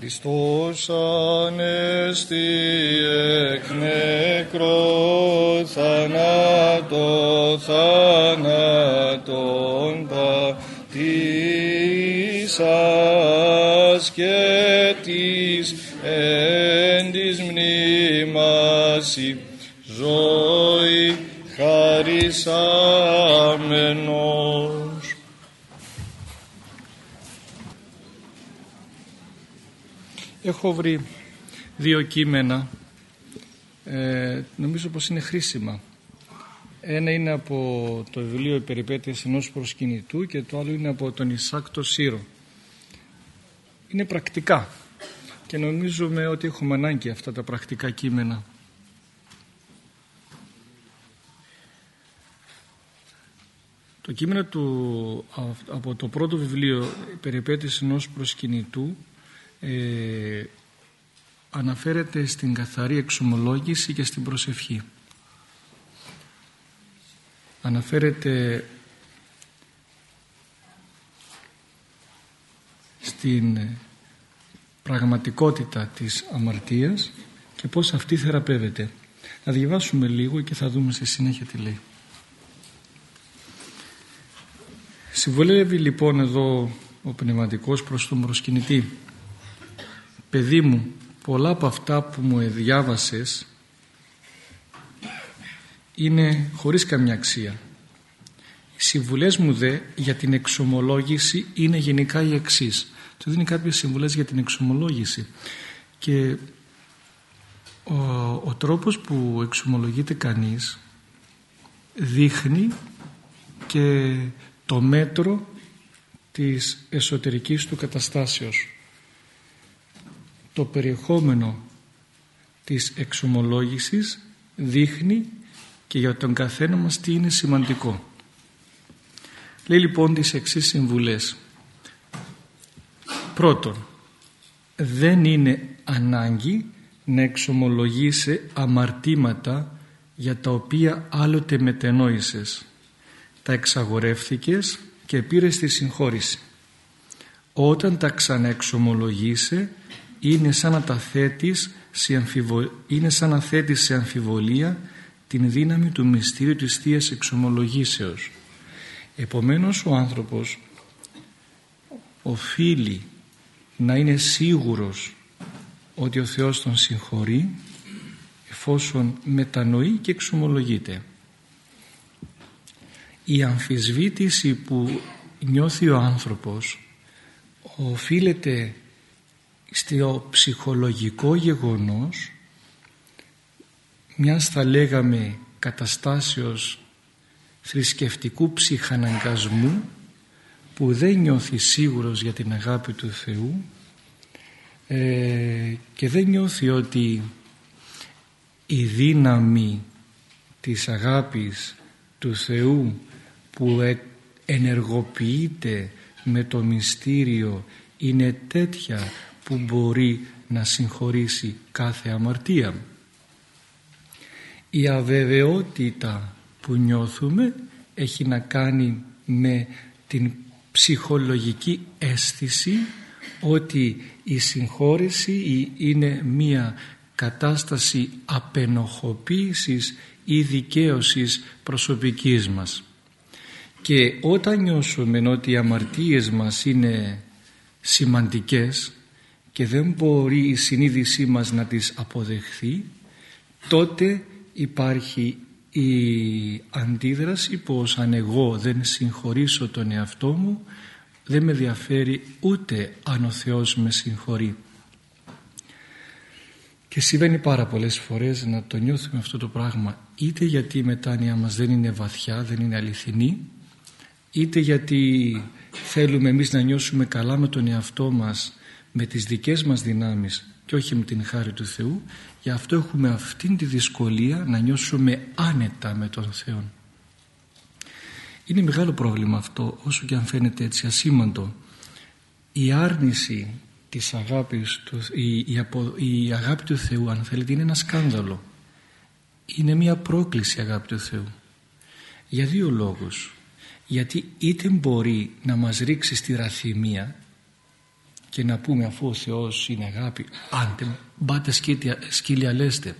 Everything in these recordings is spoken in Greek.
Χριστός ανέστη εκ νεκρός θανάτω θάνατον πατήσας και της εν της μνήμαση ζωή χαρισάμενος. Έχω βρει δύο κείμενα ε, νομίζω πως είναι χρήσιμα. Ένα είναι από το βιβλίο «Οι περιπέτειες ενός προσκυνητού» και το άλλο είναι από τον Ισάκ το Σύρο. Είναι πρακτικά και νομίζουμε ότι έχουμε ανάγκη αυτά τα πρακτικά κείμενα. Το κείμενο του, από το πρώτο βιβλίο «Περιπέτειες ενός προσκυνητού» ε, αναφέρεται στην καθαρή εξομολόγηση και στην προσευχή. Αναφέρεται στην πραγματικότητα της αμαρτίας και πώς αυτή θεραπεύεται. Να διαβάσουμε λίγο και θα δούμε στη συνέχεια τι λέει. Συμβολεύει λοιπόν εδώ ο πνευματικός προς τον προσκυνητή. Παιδί μου, πολλά από αυτά που μου διάβασες είναι χωρίς καμιά αξία. Οι συμβουλές μου δε για την εξομολόγηση είναι γενικά οι εξής. Του δίνει κάποιες συμβουλές για την εξομολόγηση και ο, ο τρόπος που εξομολογείται κανείς δείχνει και το μέτρο της εσωτερικής του καταστάσεως το περιεχόμενο της εξομολόγησης δείχνει και για τον καθένα μας τι είναι σημαντικό. Λέει λοιπόν τις εξής συμβουλές. Πρώτον, δεν είναι ανάγκη να εξομολογήσει αμαρτήματα για τα οποία άλλοτε μετενόησες. Τα εξαγορεύθηκες και πήρες τη συγχώρηση. Όταν τα ξαναεξομολογείσαι είναι σαν να τα θέτεις σε, είναι σαν να θέτεις σε αμφιβολία την δύναμη του μυστήριου της Θείας Εξομολογήσεως. Επομένως ο άνθρωπος οφείλει να είναι σίγουρος ότι ο Θεός τον συγχωρεί εφόσον μετανοεί και εξομολογείται. Η αμφισβήτηση που νιώθει ο άνθρωπος οφείλεται στο ψυχολογικό γεγονός μιας θα λέγαμε καταστάσεως θρησκευτικού ψυχαναγκασμού που δεν νιώθει σίγουρος για την αγάπη του Θεού ε, και δεν νιώθει ότι η δύναμη της αγάπης του Θεού που ε, ενεργοποιείται με το μυστήριο είναι τέτοια που μπορεί να συγχωρήσει κάθε αμαρτία. Η αβεβαιότητα που νιώθουμε έχει να κάνει με την ψυχολογική αίσθηση ότι η συγχώρεση είναι μία κατάσταση απενοχοποίησης ή δικαίωσης προσωπικής μας. Και όταν νιώσουμε ότι οι αμαρτίες μας είναι σημαντικές και δεν μπορεί η συνείδησή μας να τις αποδεχθεί τότε υπάρχει η αντίδραση πως αν εγώ δεν συγχωρήσω τον εαυτό μου δεν με ενδιαφέρει ούτε αν ο Θεός με συγχωρεί. Και συμβαίνει πάρα πολλές φορές να το νιώθουμε αυτό το πράγμα είτε γιατί η μετάνοια μας δεν είναι βαθιά, δεν είναι αληθινή είτε γιατί θέλουμε εμείς να νιώσουμε καλά με τον εαυτό μας με τις δικές μας δυνάμεις και όχι με την χάρη του Θεού γι' αυτό έχουμε αυτήν τη δυσκολία να νιώσουμε άνετα με τον Θεό είναι μεγάλο πρόβλημα αυτό όσο και αν φαίνεται έτσι ασήμαντο. Η άρνηση της αγάπης του, η, η, η αγάπη του Θεού αν θέλετε είναι ένα σκάνδαλο. Είναι μια πρόκληση αγάπη του Θεού. Για δύο λόγους. Γιατί είτε μπορεί να μας ρίξει στη ραθυμία και να πούμε αφού ο Θεός είναι αγάπη άντε μπάτε σκύλια, σκύλια λέστε.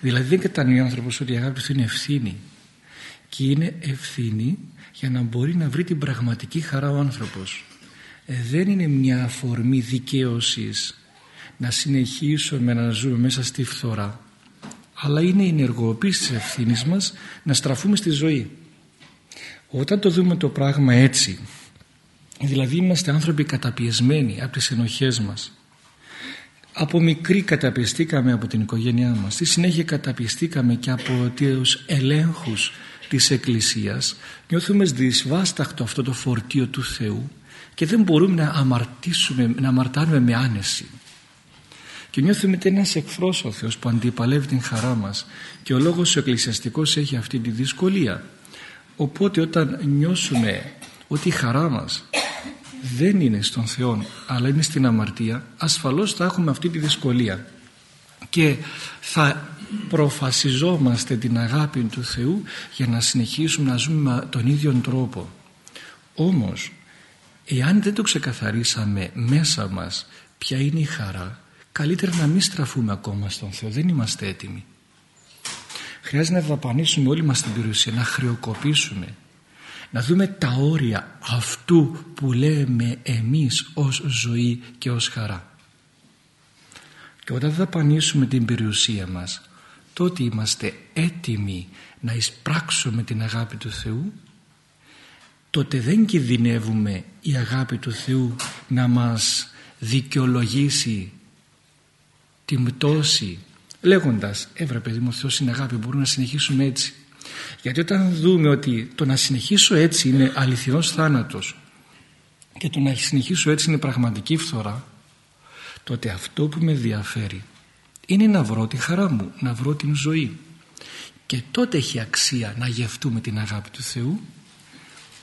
Δηλαδή δεν κατανοεί ο άνθρωπος ότι η αγάπη του είναι ευθύνη. Και είναι ευθύνη για να μπορεί να βρει την πραγματική χαρά ο άνθρωπος. Ε, δεν είναι μια αφορμή δικαίωσης να συνεχίσουμε να ζούμε μέσα στη φθορά αλλά είναι η ενεργοποίηση της ευθύνης μας να στραφούμε στη ζωή. Όταν το δούμε το πράγμα έτσι δηλαδή είμαστε άνθρωποι καταπιεσμένοι από τις ενοχές μας. Από μικρή καταπιεστήκαμε από την οικογένειά μας. Στη συνέχεια καταπιεστήκαμε και από τους ελέγχους της Εκκλησίας. Νιώθουμε δυσβάσταχτο αυτό το φορτίο του Θεού και δεν μπορούμε να αμαρτήσουμε, να αμαρτάνουμε με άνεση. Και νιώθουμε ότι ένας εχθρός ο Θεός που αντιπαλεύει την χαρά μας. Και ο λόγος ο εκκλησιαστικός έχει αυτή τη δυσκολία. Οπότε όταν νιώσουμε ότι η χαρά μας δεν είναι στον Θεό αλλά είναι στην αμαρτία ασφαλώς θα έχουμε αυτή τη δυσκολία. Και θα προφασιζόμαστε την αγάπη του Θεού για να συνεχίσουμε να ζούμε με τον ίδιο τρόπο. Όμως εάν δεν το ξεκαθαρίσαμε μέσα μας ποια είναι η χαρά καλύτερα να μην στραφούμε ακόμα στον Θεό. Δεν είμαστε έτοιμοι. Χρειάζεται να δαπανίσουμε όλη μας την περιουσία να χρεοκοπήσουμε να δούμε τα όρια αυτού που λέμε εμείς ως ζωή και ως χαρά. Και όταν δαπανίσουμε την περιουσία μας τότε είμαστε έτοιμοι να εισπράξουμε την αγάπη του Θεού. Τότε δεν κινδυνεύουμε η αγάπη του Θεού να μας δικαιολογήσει την πτώση λέγοντας έβρα παιδί μου ο Θεός είναι αγάπη μπορούμε να συνεχίσουμε έτσι γιατί όταν δούμε ότι το να συνεχίσω έτσι είναι αληθινός θάνατος και το να συνεχίσω έτσι είναι πραγματική φθορά τότε αυτό που με ενδιαφέρει είναι να βρω τη χαρά μου, να βρω την ζωή. Και τότε έχει αξία να γευτούμε την αγάπη του Θεού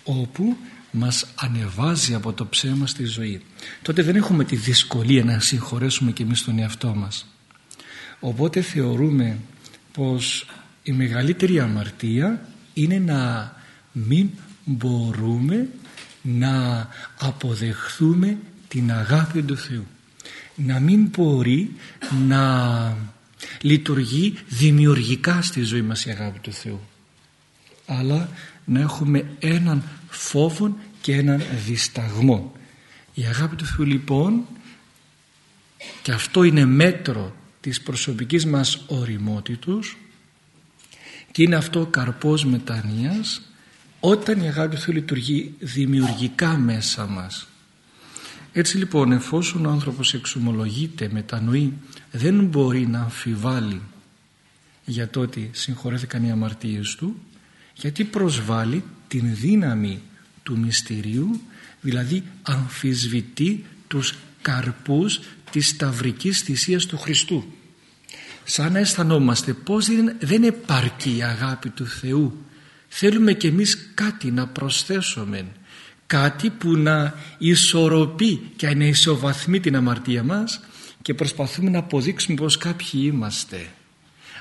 όπου μας ανεβάζει από το ψέμα στη ζωή. Τότε δεν έχουμε τη δυσκολία να συγχωρέσουμε και εμείς τον εαυτό μας. Οπότε θεωρούμε πως η μεγαλύτερη αμαρτία είναι να μην μπορούμε να αποδεχθούμε την αγάπη του Θεού. Να μην μπορεί να λειτουργεί δημιουργικά στη ζωή μας η αγάπη του Θεού. Αλλά να έχουμε έναν φόβο και έναν δισταγμό. Η αγάπη του Θεού λοιπόν και αυτό είναι μέτρο της προσωπικής μας οριμότητος και είναι αυτό ο καρπός μετανοίας όταν η αγάπη του Θεού λειτουργεί δημιουργικά μέσα μας. Έτσι λοιπόν εφόσον ο άνθρωπος εξομολογείται, μετανοεί δεν μπορεί να αμφιβάλλει για το ότι συγχωρέθηκαν οι αμαρτίες του γιατί προσβάλλει την δύναμη του μυστηρίου δηλαδή αμφισβητεί τους καρπούς της σταυρικής θυσίας του Χριστού σαν να αισθανόμαστε πως δεν, δεν επαρκεί η αγάπη του Θεού. Θέλουμε κι εμείς κάτι να προσθέσουμε κάτι που να ισορροπεί και να ισοβαθμεί την αμαρτία μας και προσπαθούμε να αποδείξουμε πως κάποιοι είμαστε.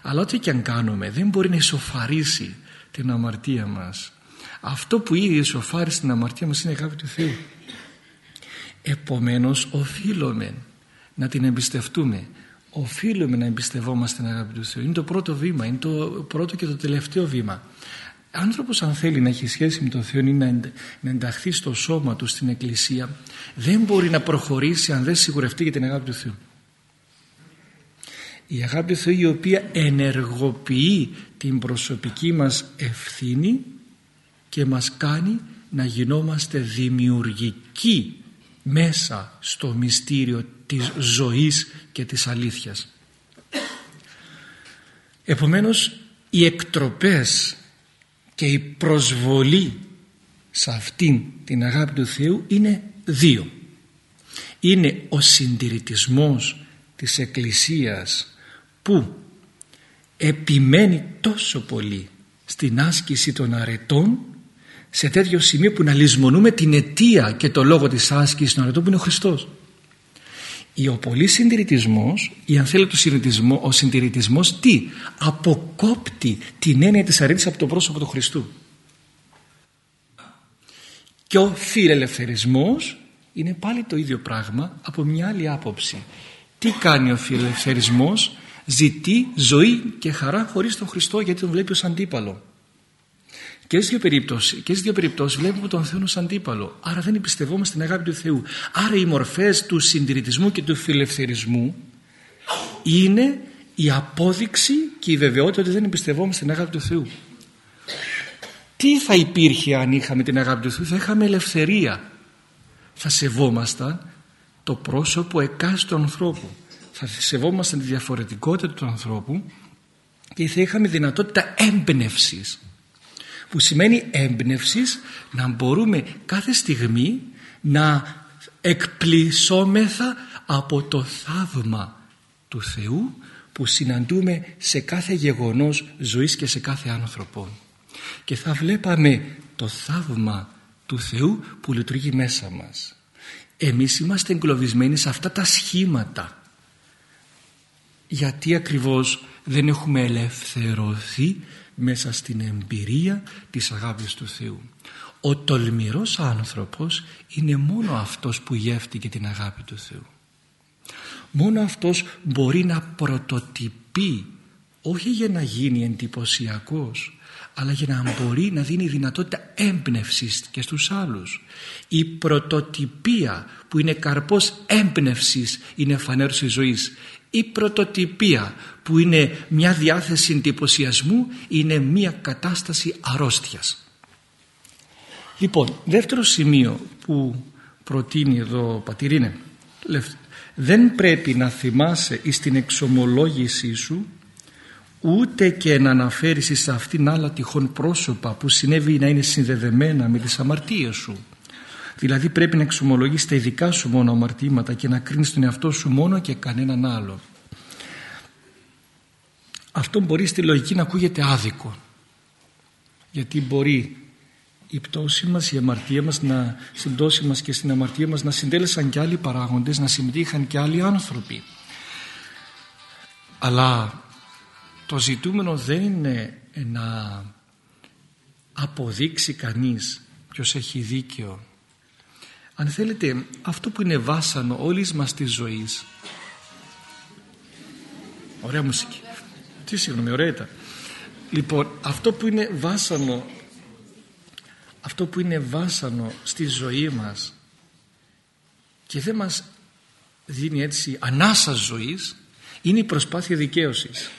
Αλλά ό,τι και αν κάνουμε δεν μπορεί να ισοφαρίσει την αμαρτία μας. Αυτό που ήδη ισοφάρισε την αμαρτία μας είναι η αγάπη του Θεού. Επομένως οφείλουμε να την εμπιστευτούμε οφείλουμε να εμπιστευόμαστε την αγάπη του Θεού είναι το πρώτο βήμα είναι το πρώτο και το τελευταίο βήμα. Άνθρωπος αν θέλει να έχει σχέση με τον Θεό ή να ενταχθεί στο σώμα του στην εκκλησία δεν μπορεί να προχωρήσει αν δεν σιγουρευτεί για την αγάπη του Θεού. Η αγάπη του Θεού η οποία ενεργοποιεί την προσωπική μας ευθύνη και μας κάνει να γινόμαστε δημιουργικοί μέσα στο μυστήριο της ζωής και της αλήθειας. Επομένως οι εκτροπές και η προσβολή σε αυτήν την αγάπη του Θεού είναι δύο. Είναι ο συντηρητισμός της Εκκλησίας που επιμένει τόσο πολύ στην άσκηση των αρετών σε τέτοιο σημείο που να λησμονούμε την αιτία και το λόγο της άσκησης των αρετών που είναι ο Χριστός. Ο πολύ συντηρητισμός ή αν θέλετε ο συντηρητισμός τι; Αποκόπτει την έννοια της αρέτης από το πρόσωπο του Χριστού και ο φιλελευθερισμός είναι πάλι το ίδιο πράγμα από μια άλλη άποψη. Τι κάνει ο φιλελευθερισμός, ζητεί ζωή και χαρά χωρίς τον Χριστό γιατί τον βλέπει ως αντίπαλο. Και στις δύο περιπτώσεις, και στις δύο περιπτώσεις βλέπουμε τον Θεό ως αντίπαλο. Άρα δεν εμπιστευόμαστε στην αγάπη του Θεού. Άρα οι μορφές του συντηρητισμού και του φιλελευθερισμού είναι η απόδειξη και η βεβαιότητα ότι δεν εμπιστευόμαστε στην αγάπη του Θεού. Τι θα υπήρχε αν είχαμε την αγάπη του Θεού, θα είχαμε ελευθερία. Θα σεβόμασταν το πρόσωπο εκάστοτε ανθρώπου. Θα σεβόμασταν τη διαφορετικότητα του ανθρώπου και θα είχαμε δυνατότητα έμπνευσης. Που σημαίνει έμπνευσης να μπορούμε κάθε στιγμή να εκπλησόμεθα από το θαύμα του Θεού που συναντούμε σε κάθε γεγονός ζωής και σε κάθε άνθρωπο και θα βλέπαμε το θαύμα του Θεού που λειτουργεί μέσα μας. Εμείς είμαστε εγκλωβισμένοι σε αυτά τα σχήματα. Γιατί ακριβώς δεν έχουμε ελευθερωθεί μέσα στην εμπειρία της αγάπης του Θεού ο τολμηρός άνθρωπος είναι μόνο αυτός που γεύτηκε την αγάπη του Θεού μόνο αυτός μπορεί να πρωτοτυπεί όχι για να γίνει εντυπωσιακός αλλά για να μπορεί να δίνει δυνατότητα έμπνευσης και στους άλλους. Η πρωτοτυπία που είναι καρπός έμπνευσης είναι φανέρωση ζωής. Η πρωτοτυπία που είναι μια διάθεση εντυπωσιασμού είναι μια κατάσταση αρρώστιας. Λοιπόν, δεύτερο σημείο που προτείνει εδώ ο Πατηρίνε δεν πρέπει να θυμάσαι εις την εξομολόγησή σου ούτε και να αναφέρεις σε αυτήν άλλα τυχόν πρόσωπα που συνέβη να είναι συνδεδεμένα με τις αμαρτίες σου. Δηλαδή πρέπει να εξομολογείς τα ειδικά σου μόνο αμαρτήματα και να κρίνεις τον εαυτό σου μόνο και κανέναν άλλο. Αυτό μπορεί στη λογική να ακούγεται άδικο. Γιατί μπορεί η πτώση μας, η αμαρτία μας, να, στην πτώση μας και στην αμαρτία μας να συντέλεσαν και άλλοι παράγοντες, να συμμετείχαν και άλλοι άνθρωποι. Αλλά το ζητούμενο δεν είναι να αποδείξει κανείς ποιος έχει δίκαιο. Αν θέλετε αυτό που είναι βάσανο όλης μας της ζωής Ωραία μουσική. Τι συγγνώμη, ωραία ήταν. Λοιπόν, αυτό που είναι βάσανο αυτό που είναι βάσανο στη ζωή μας και δεν μας δίνει έτσι ανάσα ζωής είναι η προσπάθεια δικαίωσης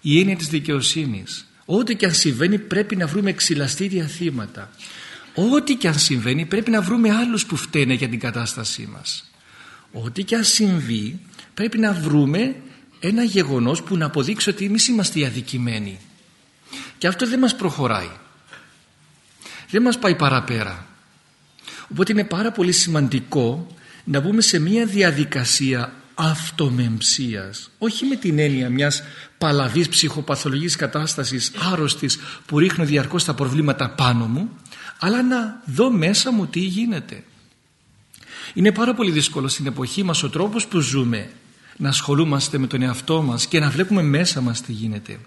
η έννοια της δικαιοσύνης ό,τι και αν συμβαίνει πρέπει να βρούμε εξυλαστήρια θύματα ό,τι και αν συμβαίνει πρέπει να βρούμε άλλους που φταίνε για την κατάστασή μας. Ό,τι και αν συμβεί πρέπει να βρούμε ένα γεγονός που να αποδείξει ότι εμείς είμαστε οι αδικημένοι. Και αυτό δεν μας προχωράει. Δεν μας πάει παραπέρα. Οπότε είναι πάρα πολύ σημαντικό να μπούμε σε μια διαδικασία αυτομεμψίας. Όχι με την έννοια μιας παλαβής ψυχοπαθολογικής κατάστασης άρρωστης που ρίχνω διαρκώς τα προβλήματα πάνω μου αλλά να δω μέσα μου τι γίνεται είναι πάρα πολύ δύσκολο στην εποχή μας ο τρόπος που ζούμε να ασχολούμαστε με τον εαυτό μας και να βλέπουμε μέσα μας τι γίνεται.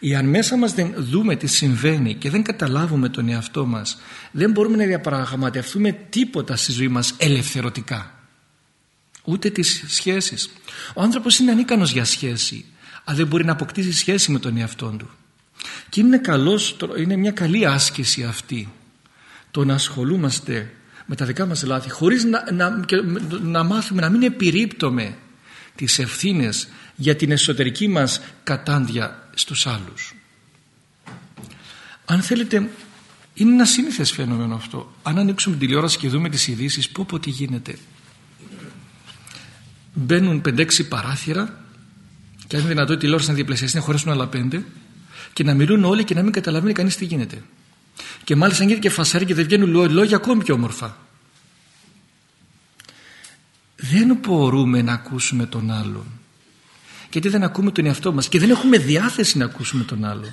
Εάν μέσα μας δεν δούμε τι συμβαίνει και δεν καταλάβουμε τον εαυτό μας δεν μπορούμε να διαπραγματευτούμε τίποτα στη ζωή μας ελευθερωτικά. Ούτε τις σχέσεις. Ο άνθρωπος είναι ανίκανος για σχέση αλλά δεν μπορεί να αποκτήσει σχέση με τον εαυτό του. Και είναι, καλός, είναι μια καλή άσκηση αυτή το να ασχολούμαστε με τα δικά μας λάθη χωρίς να, να, να μάθουμε να μην επιρρύπτουμε τις ευθύνες για την εσωτερική μας κατάντια στους άλλους. Αν θέλετε, είναι ένα σύνηθες φαινόμενο αυτό. Αν ανοίξουμε τηλεόραση και δούμε τις ειδήσεις, πω πω τι γίνεται. Μπαίνουν 5-6 παράθυρα και αν είναι δυνατόν η τηλεόραση να διαπλασιαστεί, να χωρέσουν άλλα πέντε και να μιλούν όλοι και να μην καταλαβαίνει κανείς τι γίνεται. Και μάλιστα αν γίνεται και φασάρι και δεν βγαίνουν λόγια ακόμη πιο όμορφα. Δεν μπορούμε να ακούσουμε τον άλλον. Γιατί δεν ακούμε τον εαυτό μας. Και δεν έχουμε διάθεση να ακούσουμε τον άλλον.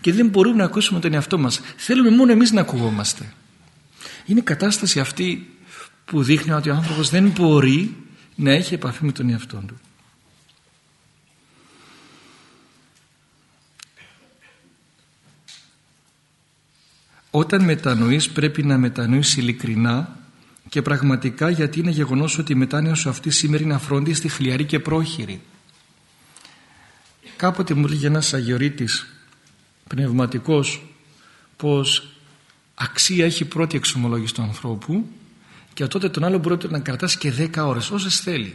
Και δεν μπορούμε να ακούσουμε τον εαυτό μας. Θέλουμε μόνο εμείς να ακουγόμαστε. Είναι η κατάσταση αυτή που δείχνει ότι ο άνθρωπος δεν μπορεί να έχει επαφή με τον εαυτό του όταν μετανοείς πρέπει να μετανοείς ειλικρινά και πραγματικά γιατί είναι γεγονός ότι η μετάνοια σου αυτή σήμερα είναι αφρόντιστη, χλιαρή και πρόχειρη. Κάποτε μου έλεγε ένας αγιορείτης πνευματικός πως αξία έχει πρώτη εξομολόγηση του ανθρώπου και τότε τον άλλο μπορεί να κρατάς και 10 ώρες όσες θέλει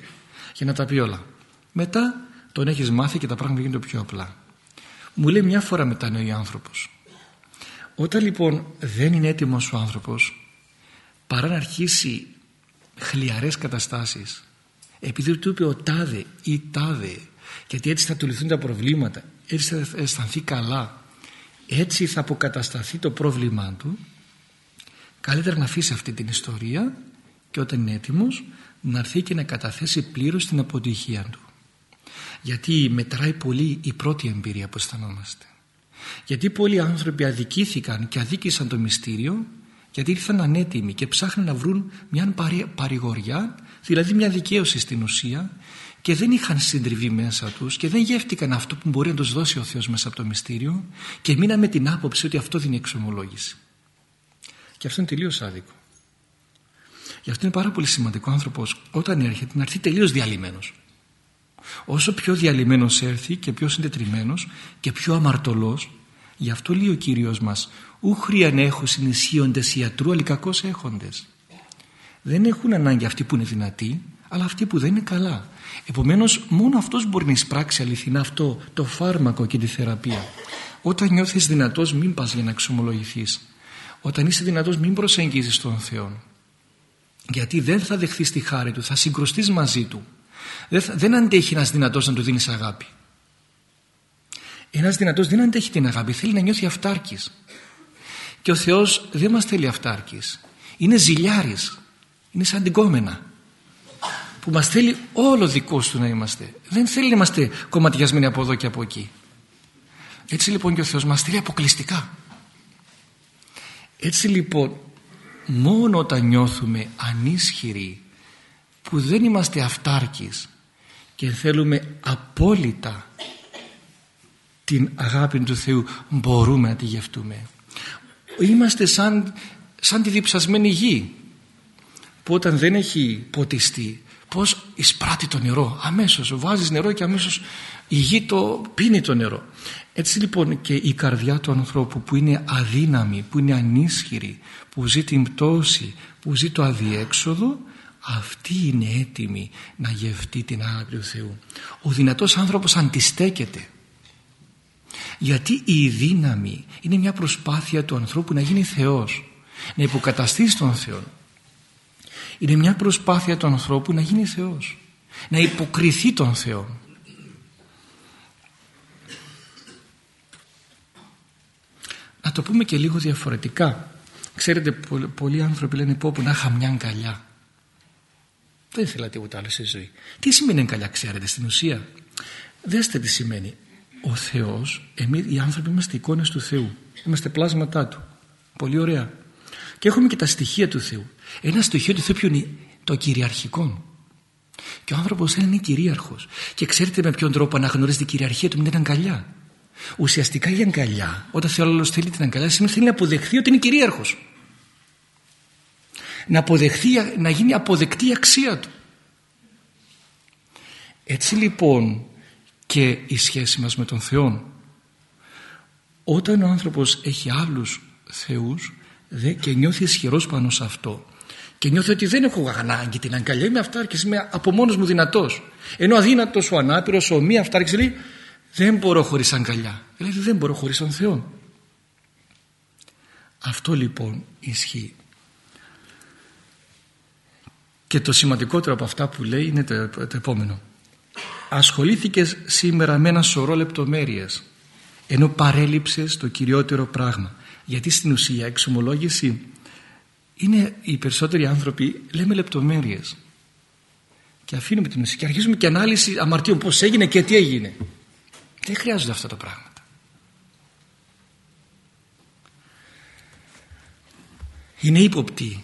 για να τα πει όλα. Μετά τον έχεις μάθει και τα πράγματα γίνονται πιο απλά. Μου λέει μια φορά μετανοεί ο άνθρωπος. Όταν λοιπόν δεν είναι έτοιμος ο άνθρωπος παρά να αρχίσει χλιαρές καταστάσεις επειδή του είπε ο τάδε ή τάδε γιατί έτσι θα του λυθούν τα προβλήματα έτσι θα αισθανθεί καλά έτσι θα αποκατασταθεί το πρόβλημά του καλύτερα να αφήσει αυτή την ιστορία και όταν είναι έτοιμος να έρθει και να καταθέσει πλήρως την αποτυχία του. Γιατί μετράει πολύ η πρώτη εμπειρία που αισθανόμαστε γιατί πολλοί άνθρωποι αδικήθηκαν και αδίκησαν το μυστήριο γιατί ήρθαν ανέτοιμοι και ψάχναν να βρουν μια παρηγοριά δηλαδή μια δικαίωση στην ουσία και δεν είχαν συντριβεί μέσα τους και δεν γεύτηκαν αυτό που μπορεί να τους δώσει ο Θεός μέσα από το μυστήριο και μείναν με την άποψη ότι αυτό δεν είναι εξομολόγηση. Και αυτό είναι τελείως άδικο. Γι' αυτό είναι πάρα πολύ σημαντικό ο άνθρωπος όταν έρχεται να έρθει τελείως διαλυμένος. Όσο πιο διαλυμένος έρθει και πιο συντετριμένος και πιο αμαρτωλός γι' αυτό λέει ο Κύριος μας ούχριαν έχουν συνισχύοντες ιατρού αλλά κακώς έχοντες. Δεν έχουν ανάγκη αυτοί που είναι δυνατοί αλλά αυτοί που δεν είναι καλά. Επομένως μόνο αυτός μπορεί να εισπράξει αληθινά αυτό το φάρμακο και τη θεραπεία. Όταν νιώθεις δυνατός μην πας για να εξομολογηθείς. Όταν είσαι δυνατός μην προσεγγίζεις τον Θεό. Γιατί δεν θα δεχθείς τη χάρη Του, θα συγκροστείς μαζί Του. Δεν, θα, δεν αντέχει ένας δυνατός να Του δίνεις αγάπη. Ένας δυνατός δεν αντέχει την αγάπη, θέλει να νιώθει αυτάρκης. Και ο Θεός δεν μας θέλει αυτάρκης. Είναι ζηλιάρης. Είναι σαν την κόμενα. Που μας θέλει όλο δικός του να είμαστε. Δεν θέλει να είμαστε κομματιασμένοι από εδώ και από εκεί. Έτσι λοιπόν και ο Θεός μας θέλει αποκλειστικά. Έτσι λοιπόν μόνο όταν νιώθουμε ανίσχυροι που δεν είμαστε αυτάρκης και θέλουμε απόλυτα την αγάπη του Θεού μπορούμε να τη γευτούμε. Είμαστε σαν, σαν τη διψασμένη γη που όταν δεν έχει ποτιστεί πως εισπράττει το νερό αμέσως βάζεις νερό και αμέσως η γη το πίνει το νερό έτσι λοιπόν και η καρδιά του ανθρώπου που είναι αδύναμη που είναι ανίσχυρη που ζει την πτώση που ζει το αδιέξοδο αυτή είναι έτοιμη να γευτεί την αγάπη του Θεού. Ο δυνατός άνθρωπος αντιστέκεται. Γιατί η δύναμη είναι μια προσπάθεια του ανθρώπου να γίνει Θεός να υποκαταστήσει τον Θεό. Είναι μια προσπάθεια του ανθρώπου να γίνει Θεός να υποκριθεί τον Θεό. Να το πούμε και λίγο διαφορετικά. Ξέρετε πολλοί άνθρωποι λένε πω που να είχα μια αγκαλιά δεν ήθελα τίποτα άλλο στη ζωή τι σημαίνει αγκαλιά ξέρετε στην ουσία; Δέστε τι σημαίνει ο Θεός, εμείς οι άνθρωποι είμαστε εικόνες του Θεού. Είμαστε πλάσματά Του. Πολύ ωραία. Και έχουμε και τα στοιχεία του Θεού. Ένα στοιχείο του Θεού ποιο είναι; Το κυριαρχικό. Και ο άνθρωπος είναι κυρίαρχος. Και ξέρετε με ποιον τρόπο αναγνωρίζει την κυριαρχία του με την αγκαλιά. Ουσιαστικά η αγκαλιά, όταν Θεό θέλει την αγκαλιά, σημαίνει θέλει να αποδεχθεί ότι είναι κυρίαρχος. Να, αποδεχθεί, να γίνει αποδεκτή η αξία του. Έτσι λοιπόν και η σχέση μας με τον Θεό. Όταν ο άνθρωπος έχει άλλους θεούς και νιώθει ισχυρός πάνω σε αυτό και νιώθει ότι δεν έχω ανάγκη την αγκαλιά, είμαι αυτάρκης, είμαι από μόνος μου δυνατός. Ενώ αδύνατος ο ανάπηρος, ο μη αυτάρκης λέει δεν μπορώ χωρίς αγκαλιά. Δηλαδή δεν μπορώ χωρίς τον Θεό. Αυτό λοιπόν ισχύει. Και το σημαντικότερο από αυτά που λέει είναι το, το επόμενο. Ασχολήθηκες σήμερα με ένα σωρό λεπτομέρειες ενώ παρέλειψες το κυριότερο πράγμα. Γιατί στην ουσία εξομολόγηση είναι οι περισσότεροι άνθρωποι λέμε λεπτομέρειες. Και αφήνουμε την ουσία και αρχίζουμε και ανάλυση αμαρτίων. Πως έγινε και τι έγινε. Δεν χρειάζονται αυτά τα πράγματα. Είναι ύποπτη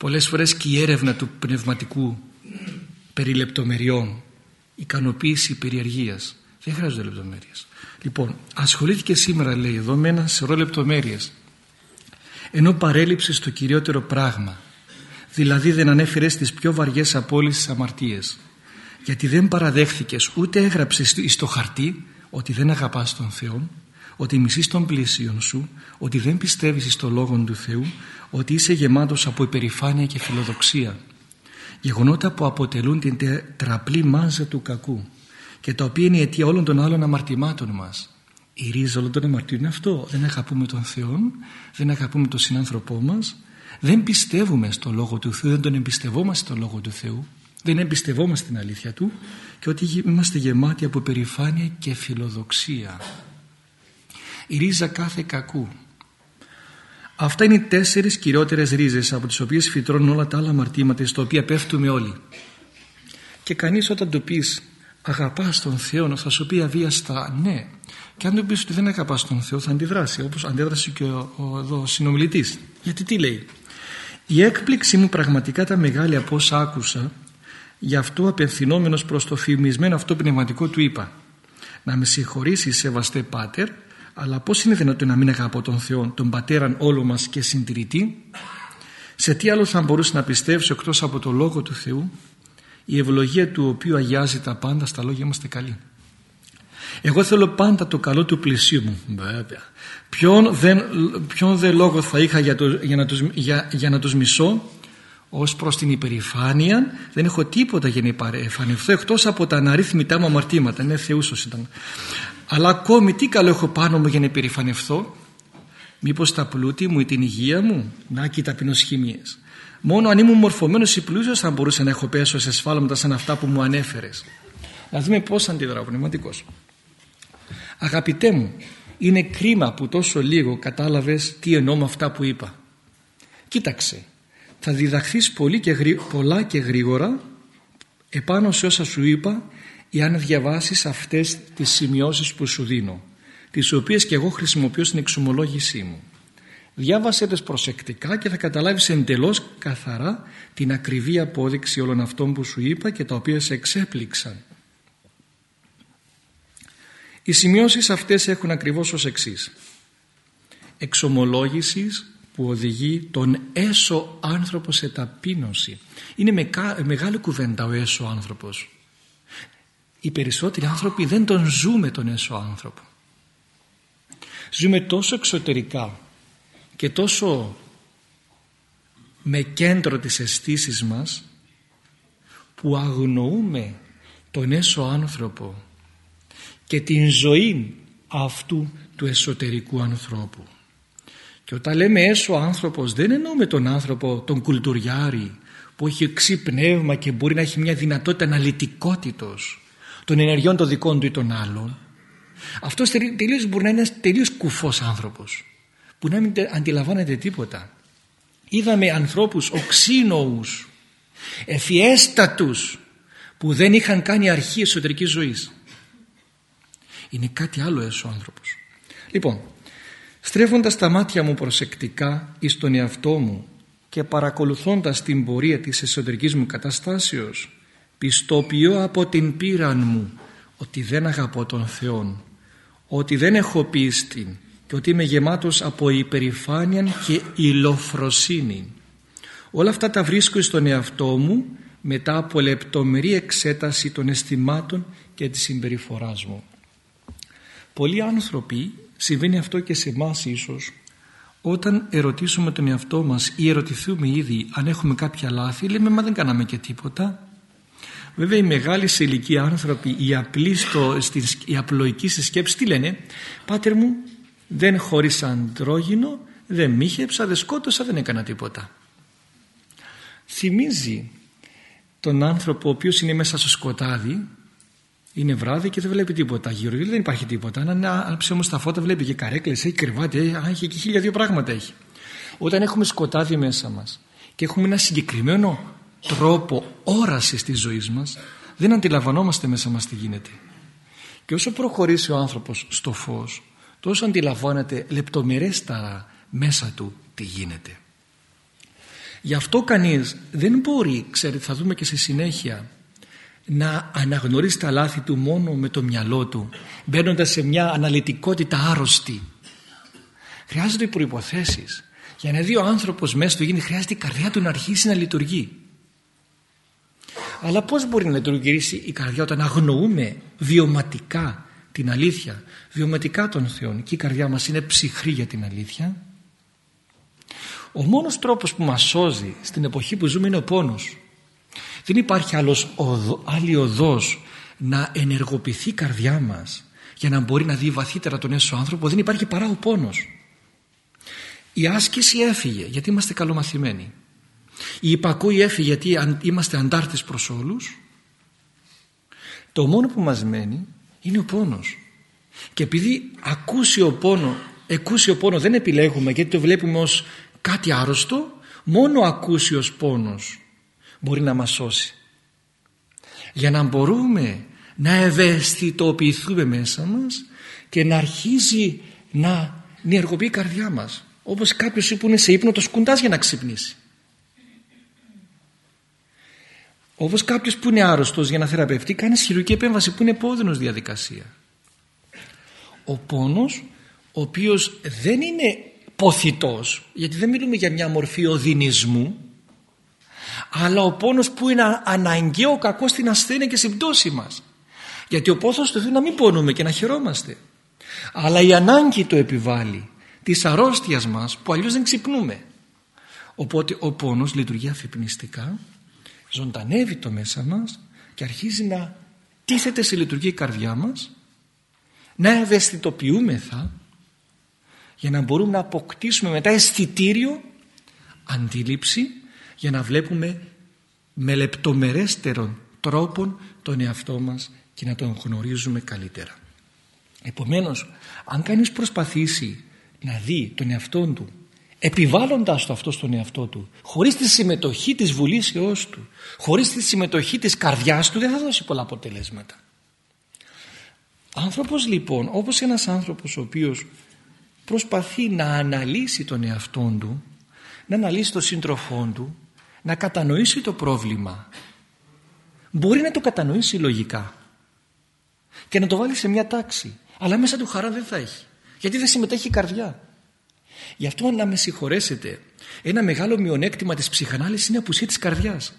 πολλές φορές και η έρευνα του πνευματικού περί λεπτομεριών ικανοποίηση περιεργίας. Δεν χρειάζονται λεπτομέρειες. Λοιπόν, ασχολήθηκε σήμερα λέει εδώ με ένα σωρό λεπτομέρειες. Ενώ παρέλειψε το κυριότερο πράγμα. δηλαδή δεν ανέφερες τις πιο βαριές απόλυσεις αμαρτίες γιατί δεν παραδέχθηκες ούτε έγραψες στο χαρτί ότι δεν αγαπάς τον Θεό ότι μισείς τον πλήσιον σου ότι δεν πιστεύεις στο Λόγο του Θεού ότι είσαι γεμάτος από υπερηφάνεια και φιλοδοξία. Γεγονότα που αποτελούν την τραπλή μάζα του κακού και τα οποία είναι η αιτία όλων των άλλων αμαρτημάτων μας. Η ρίζα όλων των αμαρτίων είναι αυτό. Δεν αγαπούμε τον Θεό δεν αγαπούμε τον συνάνθρωπό μας δεν πιστεύουμε στο Λόγο του Θεού δεν τον εμπιστευόμαστε στο Λόγο του Θεού δεν εμπιστευόμαστε την αλήθεια Του και ότι είμαστε γεμάτοι από περηφάνεια και φιλοδοξία η ρίζα κάθε κακού Αυτά είναι οι τέσσερις κυριότερες ρίζες από τις οποίες φυτρώνουν όλα τα άλλα αμαρτήματα στα οποία πέφτουμε όλοι. Και κανείς όταν του πεις αγαπάς τον Θεό θα σου πει αβίαστα ναι. Και αν του πεις ότι δεν αγαπάς τον Θεό θα αντιδράσει όπως αντέδρασε και ο, ο, ο συνομιλητής. Γιατί τι λέει; Η έκπληξη μου πραγματικά τα μεγάλη από όσα άκουσα γι' αυτό απευθυνόμενος προς το φημισμένο αυτό πνευματικό του είπα να με συγχωρήσεις σεβαστέ πάτερ αλλά πώς είναι δυνατόν να μην αγαπώ τον Θεό, τον Πατέραν όλο μας και συντηρητή; Σε τι άλλο θα μπορούσε να πιστεύσω εκτός από το Λόγο του Θεού, η ευλογία του οποίου αγιάζει τα πάντα, στα λόγια είμαστε καλοί. Εγώ θέλω πάντα το καλό του πλησίου μου. Βέβαια. Ποιον δεν, ποιον δεν λόγο θα είχα για, το, για, να τους, για, για να τους μισώ; Ως προς την υπερηφάνεια δεν έχω τίποτα για να υπερηφανευτώ εκτός από τα αναρρύθμιτά μου αμαρτήματα. Είναι θεούσος ήταν. Αλλά ακόμη τι καλό έχω πάνω μου για να υπερηφανευθώ. Μήπως τα πλούτη μου ή την υγεία μου; Να και οι ταπεινοσχημίες. Μόνο αν ήμουν μορφωμένος ή πλούσιος θα μπορούσα να έχω πέσω σε σφάλματα σαν αυτά που μου ανέφερες. Να δούμε πώς αντιδρά ο πνευματικός. Αγαπητέ μου, είναι κρίμα που τόσο λίγο κατάλαβες τι εννοώ με αυτά που είπα. Κοίταξε, θα διδαχθείς πολύ και πολλά και γρήγορα επάνω σε όσα σου είπα αν διαβάσεις αυτές τις σημειώσεις που σου δίνω τις οποίες και εγώ χρησιμοποιώ στην εξομολόγησή μου. Διάβασέ τις προσεκτικά και θα καταλάβεις εντελώς καθαρά την ακριβή απόδειξη όλων αυτών που σου είπα και τα οποία σε εξέπληξαν. Οι σημειώσεις αυτές έχουν ακριβώς ως εξής. Εξομολόγησης που οδηγεί τον έσω άνθρωπο σε ταπείνωση. Είναι μεγάλη κουβέντα ο έσω άνθρωπος οι περισσότεροι άνθρωποι δεν τον ζούμε τον έσω άνθρωπο. Ζούμε τόσο εξωτερικά και τόσο με κέντρο τις αισθήσει μας που αγνοούμε τον έσω άνθρωπο και την ζωή αυτού του εσωτερικού ανθρώπου. Και όταν λέμε έσω άνθρωπος δεν εννοούμε τον άνθρωπο τον κουλτουριάρη που έχει εξή πνεύμα και μπορεί να έχει μια δυνατότητα αναλυτικότητος των ενεργειών των δικών του ή των άλλων αυτός τελείως μπορεί να είναι ένας τελείως κουφός άνθρωπος που να μην αντιλαμβάνεται τίποτα. Είδαμε ανθρώπους οξύνοους εφιέστατους που δεν είχαν κάνει αρχή εσωτερικής ζωής. Είναι κάτι άλλο έσω ο άνθρωπος. Λοιπόν στρέφοντας τα μάτια μου προσεκτικά εις τον εαυτό μου και παρακολουθώντας την πορεία της εσωτερικής μου καταστάσεως πιστοποιώ από την πείραν μου ότι δεν αγαπώ τον Θεό ότι δεν έχω πίστη και ότι είμαι γεμάτος από υπερηφάνεια και ηλοφροσύνη όλα αυτά τα βρίσκω στον εαυτό μου μετά από λεπτομερή εξέταση των αισθημάτων και της συμπεριφοράς μου. Πολλοί άνθρωποι συμβαίνει αυτό και σε εμάς ίσως όταν ερωτήσουμε τον εαυτό μας ή ερωτηθούμε ήδη αν έχουμε κάποια λάθη λέμε μα δεν κάναμε και τίποτα Βέβαια οι μεγάλοι σε ηλικία άνθρωποι, οι απλοί στο, η απλοϊκή στη σκέψη τι λένε; «Πάτερ μου δεν χωρίσα αντρόγινο, δεν μίχεψα, δεν σκότωσα, δεν έκανα τίποτα». Θυμίζει τον άνθρωπο ο οποίος είναι μέσα στο σκοτάδι είναι βράδυ και δεν βλέπει τίποτα. Γύρω δεν υπάρχει τίποτα. Αν άναψε όμως τα φώτα βλέπει και καρέκλες, έχει κρεβάτι έχει και χίλια δύο πράγματα έχει. Όταν έχουμε σκοτάδι μέσα μας και έχουμε ένα συγκεκριμένο τρόπο όρασης της ζωής μας δεν αντιλαμβανόμαστε μέσα μας τι γίνεται. Και όσο προχωρήσει ο άνθρωπος στο φως τόσο αντιλαμβάνεται λεπτομερέστερα μέσα του τι γίνεται. Γι' αυτό κανείς δεν μπορεί ξέρετε θα δούμε και στη συνέχεια να αναγνωρίσει τα λάθη του μόνο με το μυαλό του μπαίνοντας σε μια αναλυτικότητα άρρωστη. Χρειάζονται προϋποθέσεις. Για να δει ο άνθρωπος μέσα του γίνει χρειάζεται η καρδιά του να αρχίσει να λειτουργεί. Αλλά πώς μπορεί να λειτουργήσει η καρδιά όταν αγνοούμε βιωματικά την αλήθεια, βιωματικά τον Θεό και η καρδιά μας είναι ψυχρή για την αλήθεια. Ο μόνος τρόπος που μας σώζει στην εποχή που ζούμε είναι ο πόνος. Δεν υπάρχει άλλος οδο, άλλη οδός να ενεργοποιηθεί η καρδιά μας για να μπορεί να δει βαθύτερα τον έσω άνθρωπο. Δεν υπάρχει παρά ο πόνος. Η άσκηση έφυγε γιατί είμαστε καλομαθημένοι. Η υπακούη έφυγε γιατί είμαστε αντάρτες προς όλους. Το μόνο που μας μένει είναι ο πόνος. Και επειδή ακούσιο πόνο, εκούσιο πόνο δεν επιλέγουμε γιατί το βλέπουμε ως κάτι άρρωστο, μόνο ακούσιος πόνος μπορεί να μας σώσει. Για να μπορούμε να ευαισθητοποιηθούμε μέσα μας και να αρχίζει να ενεργοποιεί η καρδιά μας. Όπως κάποιος που είναι σε ύπνο το σκουντάς για να ξυπνήσει. Όπως κάποιος που είναι άρρωστος για να θεραπευτεί κάνει χειρουργική επέμβαση που είναι πόδινος διαδικασία. Ο πόνος ο οποίος δεν είναι ποθητός γιατί δεν μιλούμε για μια μορφή οδυνισμού αλλά ο πόνος που είναι αναγκαίο κακό στην ασθένεια και στην πτώση μας. Γιατί ο πόθος του Θεού να μην πονούμε και να χαιρόμαστε. Αλλά η ανάγκη το επιβάλλει της αρρώστιας μας που αλλιώς δεν ξυπνούμε. Οπότε ο πόνος λειτουργεί αφυπνιστικά, ζωντανεύει το μέσα μας και αρχίζει να τίθεται σε λειτουργία η καρδιά μας, να ευαισθητοποιούμεθα για να μπορούμε να αποκτήσουμε μετά αισθητήριο, αντίληψη για να βλέπουμε με λεπτομερέστερον τρόπον τον εαυτό μας και να τον γνωρίζουμε καλύτερα. Επομένως, αν κανείς προσπαθήσει να δει τον εαυτό του επιβάλλοντας το αυτό στον εαυτό του χωρίς τη συμμετοχή της βουλήσεώς του χωρίς τη συμμετοχή της καρδιάς του δεν θα δώσει πολλά αποτελέσματα. Άνθρωπος λοιπόν όπως ένας άνθρωπος ο οποίος προσπαθεί να αναλύσει τον εαυτό του να αναλύσει τον σύντροφό του να κατανοήσει το πρόβλημα μπορεί να το κατανοήσει λογικά και να το βάλει σε μια τάξη αλλά μέσα του χαρά δεν θα έχει γιατί δεν συμμετέχει η καρδιά γι' αυτό να με συγχωρέσετε ένα μεγάλο μειονέκτημα της ψυχανάλυσης είναι η απουσία της καρδιάς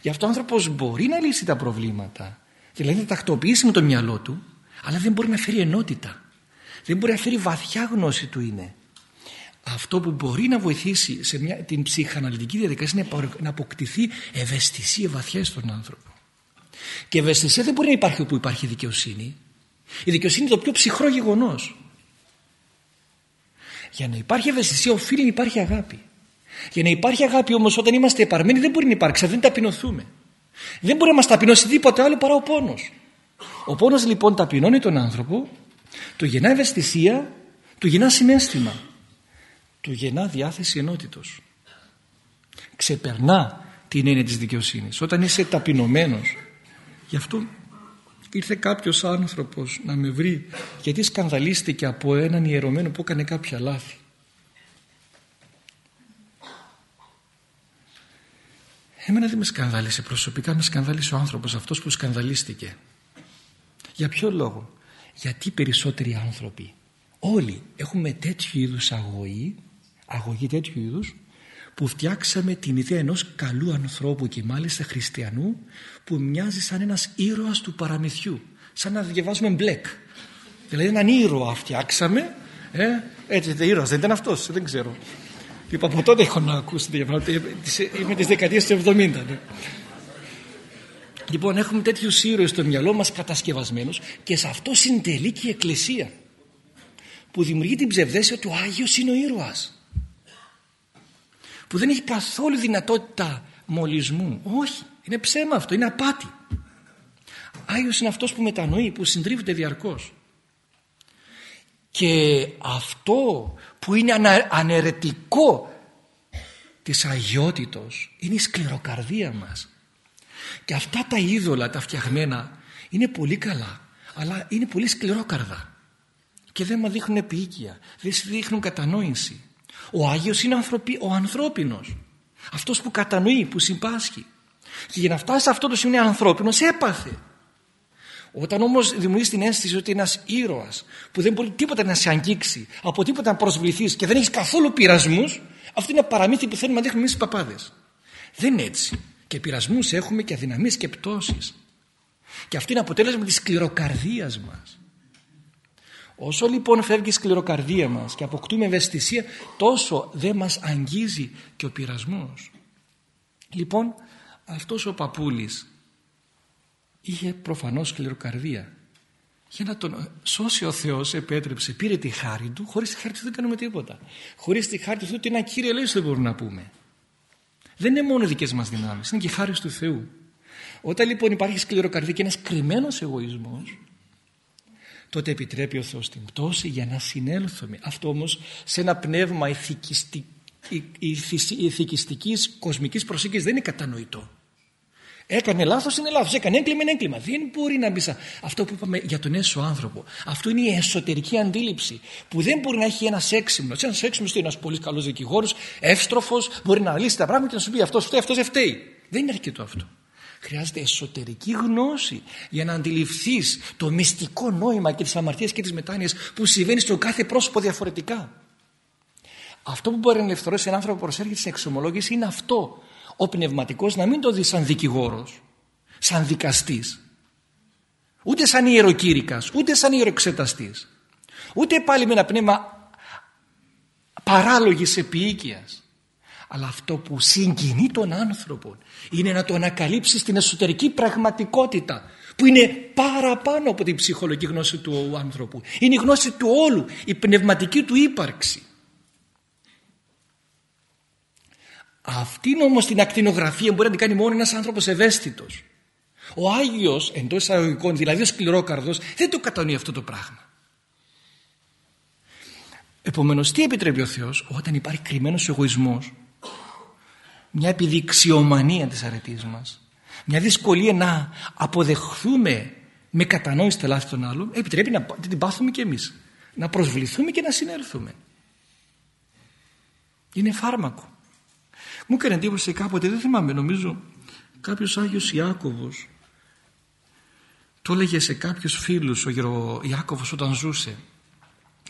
γι' αυτό ο άνθρωπος μπορεί να λύσει τα προβλήματα δηλαδή να τακτοποιήσει με το μυαλό του αλλά δεν μπορεί να φέρει ενότητα δεν μπορεί να φέρει βαθιά γνώση του είναι αυτό που μπορεί να βοηθήσει σε μια, την ψυχαναλυτική διαδικασία είναι να αποκτηθεί ευαισθησία βαθιά στον άνθρωπο. Και ευαισθησία δεν μπορεί να υπάρχει όπου υπάρχει δικαιοσύνη. Η δικαιοσύνη είναι το πιο ψυχρό γεγονός. Για να υπάρχει ευαισθησία οφείλει να υπάρχει αγάπη. Για να υπάρχει αγάπη όμως όταν είμαστε επαρμένοι δεν μπορεί να υπάρξει, δεν ταπεινωθούμε. Δεν μπορεί να μας ταπεινώσει τίποτε άλλο παρά ο πόνος. Ο πόνος λοιπόν ταπεινώνει τον άνθρωπο, του γεννά ευαισθησία, του γεννά συνέστημα του γεννά διάθεση ενότητος. Ξεπερνά την έννοια της δικαιοσύνης. Όταν είσαι ταπεινωμένος. Γι' αυτό ήρθε κάποιος άνθρωπος να με βρει γιατί σκανδαλίστηκε από έναν ιερωμένο που έκανε κάποια λάθη. Εμένα δεν με σκανδάλισε προσωπικά, με σκανδάλισε ο άνθρωπος αυτός που σκανδαλίστηκε. Για ποιο λόγο; Γιατί περισσότεροι άνθρωποι όλοι έχουμε τέτοιου είδους αγωγή αγωγή τέτοιου είδους που φτιάξαμε την ιδέα ενός καλού ανθρώπου και μάλιστα χριστιανού που μοιάζει σαν ένας ήρωας του παραμυθιού σαν να διαβάζουμε μπλεκ. Δηλαδή έναν ήρωα φτιάξαμε ε, έτσι δεν ήρωας δεν ήταν αυτός δεν ξέρω. Λοιπόν από τότε έχω να ακούσει είμαι της δεκαετίας του 70 ναι. λοιπόν έχουμε τέτοιους ήρωες στο μυαλό μας κατασκευασμένους και σε αυτό συντελεί και η Εκκλησία που δημιουργεί την ψευδέστηση ότι ο Άγιος είναι ο ήρωας που δεν έχει καθόλου δυνατότητα μολυσμού. Όχι, είναι ψέμα αυτό, είναι απάτη. Άγιος είναι αυτός που μετανοεί, που συντρίβεται διαρκώς. Και αυτό που είναι ανα, αναιρετικό της αγιότητος είναι η σκληροκαρδία μας. Και αυτά τα είδωλα, τα φτιαγμένα, είναι πολύ καλά, αλλά είναι πολύ σκληρόκαρδα. Και δεν μας δείχνουν επίοικια, δεν δείχνουν κατανόηση. Ο Άγιος είναι ανθρωπι, ο ανθρώπινος. Αυτός που κατανοεί, που συμπάσχει. Και για να φτάσει σε αυτό το σημείο ανθρώπινος έπαθε. Όταν όμως δημιουργείς την αίσθηση ότι ένας ήρωας που δεν μπορεί τίποτα να σε αγγίξει, από τίποτα να προσβληθείς και δεν έχεις καθόλου πειρασμούς, αυτό είναι παραμύθι που θέλουμε να δείχνουμε εμείς οι παπάδες. Δεν είναι έτσι. Και πειρασμούς έχουμε και αδυναμίες και πτώσεις. Και αυτό είναι αποτέλεσμα της σκληροκαρδίας μας. Όσο λοιπόν φεύγει η σκληροκαρδία μας και αποκτούμε ευαισθησία τόσο δεν μας αγγίζει και ο πειρασμός. Λοιπόν αυτός ο παππούλης είχε προφανώς σκληροκαρδία. Για να τον σώσει ο Θεός επέτρεψε, πήρε τη χάρη του, χωρίς τη χάρη του δεν κάνουμε τίποτα. Χωρίς τη χάρη του ότι ένα Κύριε λέει δεν μπορούμε να πούμε. Δεν είναι μόνο δικές μας δυνάμεις, είναι και χάρη του Θεού. Όταν λοιπόν υπάρχει σκληροκαρδία και ένας κρυμμένος εγωισμός, τότε επιτρέπει ο Θεός την πτώση για να συνέλθουμε. Αυτό όμως σε ένα πνεύμα ηθικιστικής κοσμικής προσήκης δεν είναι κατανοητό. Έκανε λάθος, είναι λάθος. Έκανε έγκλημα, είναι έγκλημα. Δεν μπορεί να μπει σε αυτό που είπαμε για τον έσω άνθρωπο. Αυτό είναι η εσωτερική αντίληψη που δεν μπορεί να έχει ένας έξυπνος. Ένας έξυπνος είναι ένας πολύ καλός δικηγόρος, εύστροφος, μπορεί να λύσει τα πράγματα και να σου πει αυτός φταίει, αυτός δεν φταίει. Δεν είναι αρκετό αυτό. Χρειάζεται εσωτερική γνώση για να αντιληφθείς το μυστικό νόημα και τις αμαρτίες και τις μετάνοιες που συμβαίνει στον κάθε πρόσωπο διαφορετικά. Αυτό που μπορεί να ελευθερώσει έναν άνθρωπο που προσέρχεται στην εξομολόγηση είναι αυτό ο πνευματικός να μην το δεις σαν δικηγόρος, σαν δικαστής, ούτε σαν ιεροκήρυκας, ούτε σαν ιεροξεταστής, ούτε πάλι με ένα πνεύμα παράλογης επίοικιας. Αλλά αυτό που συγκινεί τον άνθρωπο είναι να το ανακαλύψεις στην εσωτερική πραγματικότητα που είναι παραπάνω από την ψυχολογική γνώση του άνθρωπου. Είναι η γνώση του όλου, η πνευματική του ύπαρξη. Αυτή όμως την ακτινογραφία μπορεί να την κάνει μόνο ένας άνθρωπος ευαίσθητος. Ο Άγιος εντός εισαγωγικών, δηλαδή ο σκληρόκαρδος, δεν το κατανοεί αυτό το πράγμα. Επομένως τι επιτρέπει ο Θεός όταν υπάρχει κρυμμένος εγωισμός, μια επιδειξιομανία της αρετής μας, μια δυσκολία να αποδεχθούμε με κατανόηση τα λάθη των άλλων, επιτρέπει να την πάθουμε και εμείς. Να προσβληθούμε και να συνέλθουμε. Είναι φάρμακο. Μου έκανε εντύπωση κάποτε, δεν θυμάμαι, νομίζω κάποιος Άγιος Ιάκωβος το έλεγε σε κάποιους φίλους ο Ιάκωβος όταν ζούσε.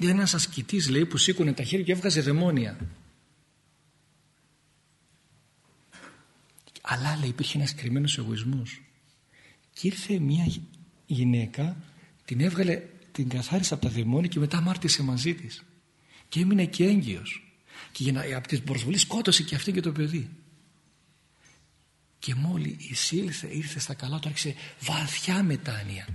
Ήταν ένας ασκητής λέει που σήκωνε τα χέρια και έβγαζε δαιμόνια. Αλλά λέει υπήρχε ένας κρυμμένος εγωισμός. Και ήρθε μια γυναίκα, την έβγαλε, την καθάρισε από τα δαιμόνια και μετά μάρτυσε μαζί της. Και έμεινε και έγκυος. Και για να, από την προσβολής σκότωσε και αυτή και το παιδί. Και μόλι εισήλθε ήρθε στα καλά του άρχισε βαθιά μετάνοια.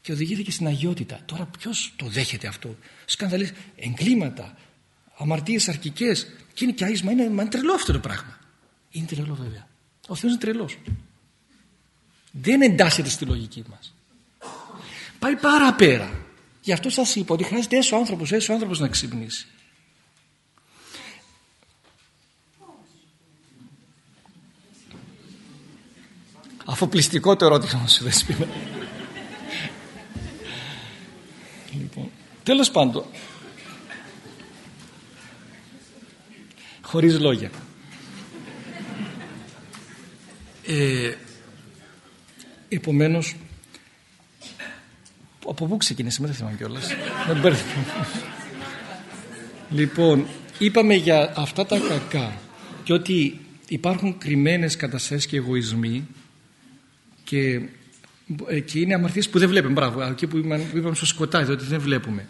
Και οδηγήθηκε στην αγιότητα. Τώρα ποιος το δέχεται αυτό; Σκανδαλίες, εγκλήματα αμαρτίες αρκικές. Και είναι και άισμα είναι, είναι τρελό αυτό το πράγμα. Είναι τρελό βέβαια ο Θεός είναι τρελός δεν εντάσσεται στη λογική μας πάει πάρα πέρα γι' αυτό σας είπα ότι χρειάζεται έσω άνθρωπος έσω άνθρωπος να ξυπνήσει Αφοπλιστικό το ερώτημα σου Δεσπίνα. λοιπόν, τέλος πάντων. Χωρίς λόγια. Ε, επομένως, από πού ξεκίνησε, δεν θυμάμαι κιόλας. λοιπόν, είπαμε για αυτά τα κακά και ότι υπάρχουν κρυμμένες καταστάσεις και εγωισμοί και, ε, και είναι αμαρτίες που δεν βλέπουμε. Μπράβο, εκεί που είπαμε, που είπαμε στο σκοτάδι, ότι δεν βλέπουμε.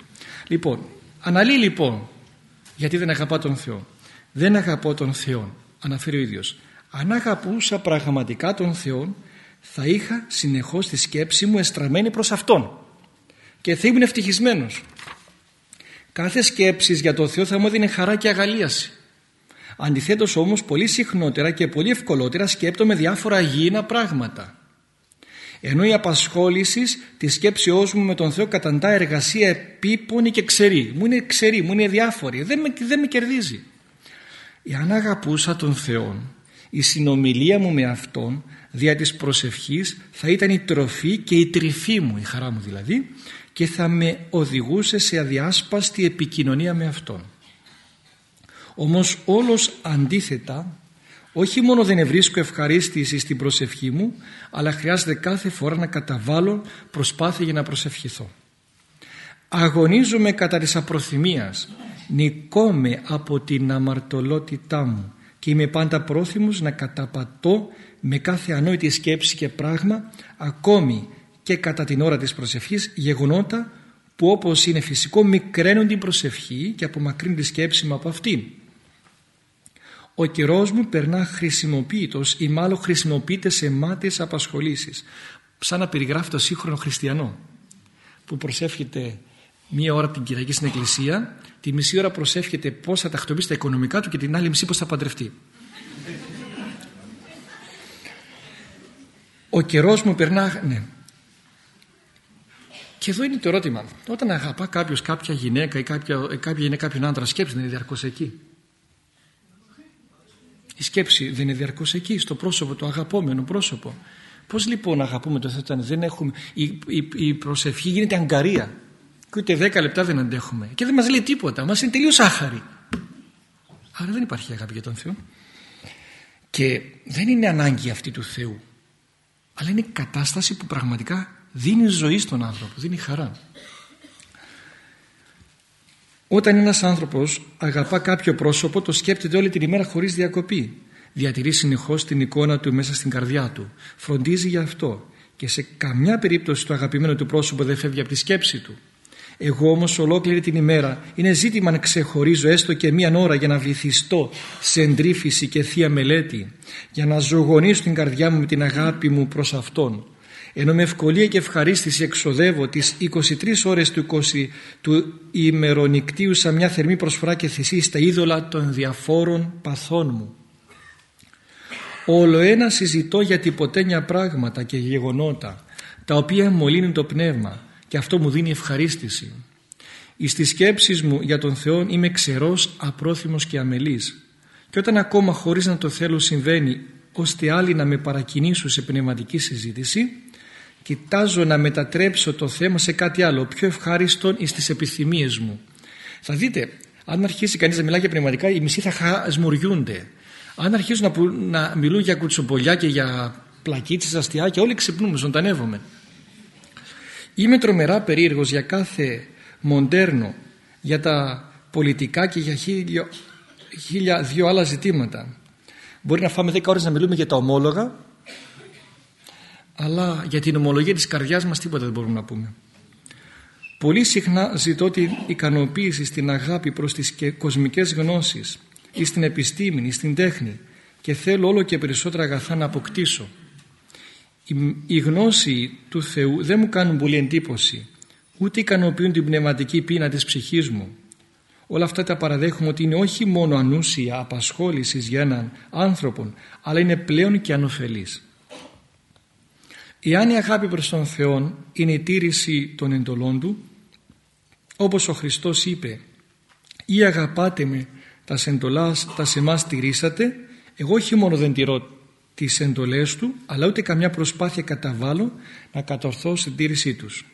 Λοιπόν, αναλύει λοιπόν γιατί δεν αγαπά τον Θεό. Δεν αγαπώ τον Θεό, αναφέρει ο ίδιος. Αν αγαπούσα πραγματικά τον Θεό, θα είχα συνεχώς τη σκέψη μου εστραμμένη προς Αυτόν και θα ήμουν ευτυχισμένος. Κάθε σκέψης για τον Θεό θα μου έδινε χαρά και αγαλίαση. Αντιθέτως όμως πολύ συχνότερα και πολύ ευκολότερα σκέπτομαι διάφορα αγίνα πράγματα ενώ η απασχόληση τη σκέψεώ μου με τον Θεό καταντά εργασία επίπονη και ξερή. Μου είναι ξερή, μου είναι διάφορη, δεν με, δεν με κερδίζει. Εάν αγαπούσα τον Θεό, η συνομιλία μου με Αυτόν δια της προσευχής θα ήταν η τροφή και η τρυφή μου, η χαρά μου δηλαδή, και θα με οδηγούσε σε αδιάσπαστη επικοινωνία με Αυτόν. Όμως όλος αντίθετα, όχι μόνο δεν ευρίσκω ευχαρίστηση στην προσευχή μου αλλά χρειάζεται κάθε φορά να καταβάλω προσπάθεια για να προσευχηθώ αγωνίζομαι κατά της απροθυμίας νικόμαι από την αμαρτωλότητά μου και είμαι πάντα πρόθυμος να καταπατώ με κάθε ανόητη σκέψη και πράγμα ακόμη και κατά την ώρα της προσευχής γεγονότα που όπως είναι φυσικό μικραίνουν την προσευχή και απομακρύνουν τη σκέψη μου από αυτήν. Ο καιρός μου περνά χρησιμοποιητός ή μάλλον χρησιμοποιείται σε μάτιες απασχολήσεις σαν να περιγράφει το σύγχρονο χριστιανό που προσεύχεται μία ώρα την Κυριακή στην Εκκλησία τη μισή ώρα προσεύχεται πώς θα τακτοποιήσει τα οικονομικά του και την άλλη μισή πώς θα παντρευτεί. Ο καιρός μου περνά... Ναι. Και εδώ είναι το ερώτημα. Όταν αγαπά κάποιος κάποια γυναίκα ή κάποια, κάποια είναι κάποιον άντρα, σκέψη δεν είναι διαρκώς εκεί. Η σκέψη δεν είναι διαρκώς εκεί, στο πρόσωπο, το αγαπόμενο πρόσωπο. Πώς λοιπόν αγαπούμε το Θεό, δεν έχουμε. Η, η, η προσευχή γίνεται αγκαρία. Και ούτε δέκα λεπτά δεν αντέχουμε. Και δεν μας λέει τίποτα. Μας είναι τελείως άχαρη. Άρα δεν υπάρχει αγάπη για τον Θεό. Και δεν είναι ανάγκη αυτή του Θεού. Αλλά είναι κατάσταση που πραγματικά δίνει ζωή στον άνθρωπο, δίνει χαρά. Όταν ένας άνθρωπος αγαπά κάποιο πρόσωπο το σκέπτεται όλη την ημέρα χωρίς διακοπή. Διατηρεί συνεχώς την εικόνα του μέσα στην καρδιά του. Φροντίζει γι' αυτό και σε καμιά περίπτωση το αγαπημένο του πρόσωπο δεν φεύγει από τη σκέψη του. Εγώ όμως ολόκληρη την ημέρα είναι ζήτημα να ξεχωρίζω έστω και μία ώρα για να βυθιστώ σε εντρίφηση και θεία μελέτη για να ζωγονίσω την καρδιά μου με την αγάπη μου προς Αυτόν ενώ με ευκολία και ευχαρίστηση εξοδεύω τις 23 ώρες του, 20, του ημερονικτίου σαν μια θερμή προσφορά και θυσία στα είδωλα των διαφόρων παθών μου. Όλο ένα συζητώ για τυποτένια πράγματα και γεγονότα τα οποία μολύνουν το πνεύμα και αυτό μου δίνει ευχαρίστηση. Στις σκέψεις μου για τον Θεό είμαι ξερός, απρόθυμος και αμελής. Και όταν ακόμα χωρίς να το θέλω συμβαίνει ώστε άλλοι να με παρακινήσουν σε πνευματική συζήτηση κοιτάζω να μετατρέψω το θέμα σε κάτι άλλο πιο ευχάριστο στις επιθυμίες μου. Θα δείτε αν αρχίσει κανείς να μιλάει για πνευματικά οι μισοί θα χασμουριούνται. Αν αρχίσουν να, να μιλούν για κουτσομπολιά και για πλακίτσες αστιάκια όλοι ξυπνούμε, ζωντανεύομαι είμαι τρομερά περίεργος για κάθε μοντέρνο για τα πολιτικά και για χίλια, χίλια δύο άλλα ζητήματα μπορεί να φάμε δέκα ώρες να μιλούμε για τα ομόλογα αλλά για την ομολογία της καρδιάς μας τίποτα δεν μπορούμε να πούμε. Πολύ συχνά ζητώ την ικανοποίηση στην αγάπη προς τις κοσμικές γνώσεις ή στην επιστήμη ή στην τέχνη και θέλω όλο και περισσότερα αγαθά να αποκτήσω. Η, η γνώση του Θεού δεν μου κάνουν πολύ εντύπωση ούτε ικανοποιούν την πνευματική πείνα της ψυχής μου. Όλα αυτά τα παραδέχουμε ότι είναι όχι μόνο ανούσια απασχόληση για έναν άνθρωπο αλλά είναι πλέον και ανωφελής. Εάν η αγάπη προς τον Θεό είναι η τήρηση των εντολών Του όπως ο Χριστός είπε ή αγαπάτε με τας εντολάς τας σε εμάς τηρήσατε εγώ όχι μόνο δεν τηρώ τις εντολές Του αλλά ούτε καμιά προσπάθεια καταβάλω να κατορθώ την τήρησή τους.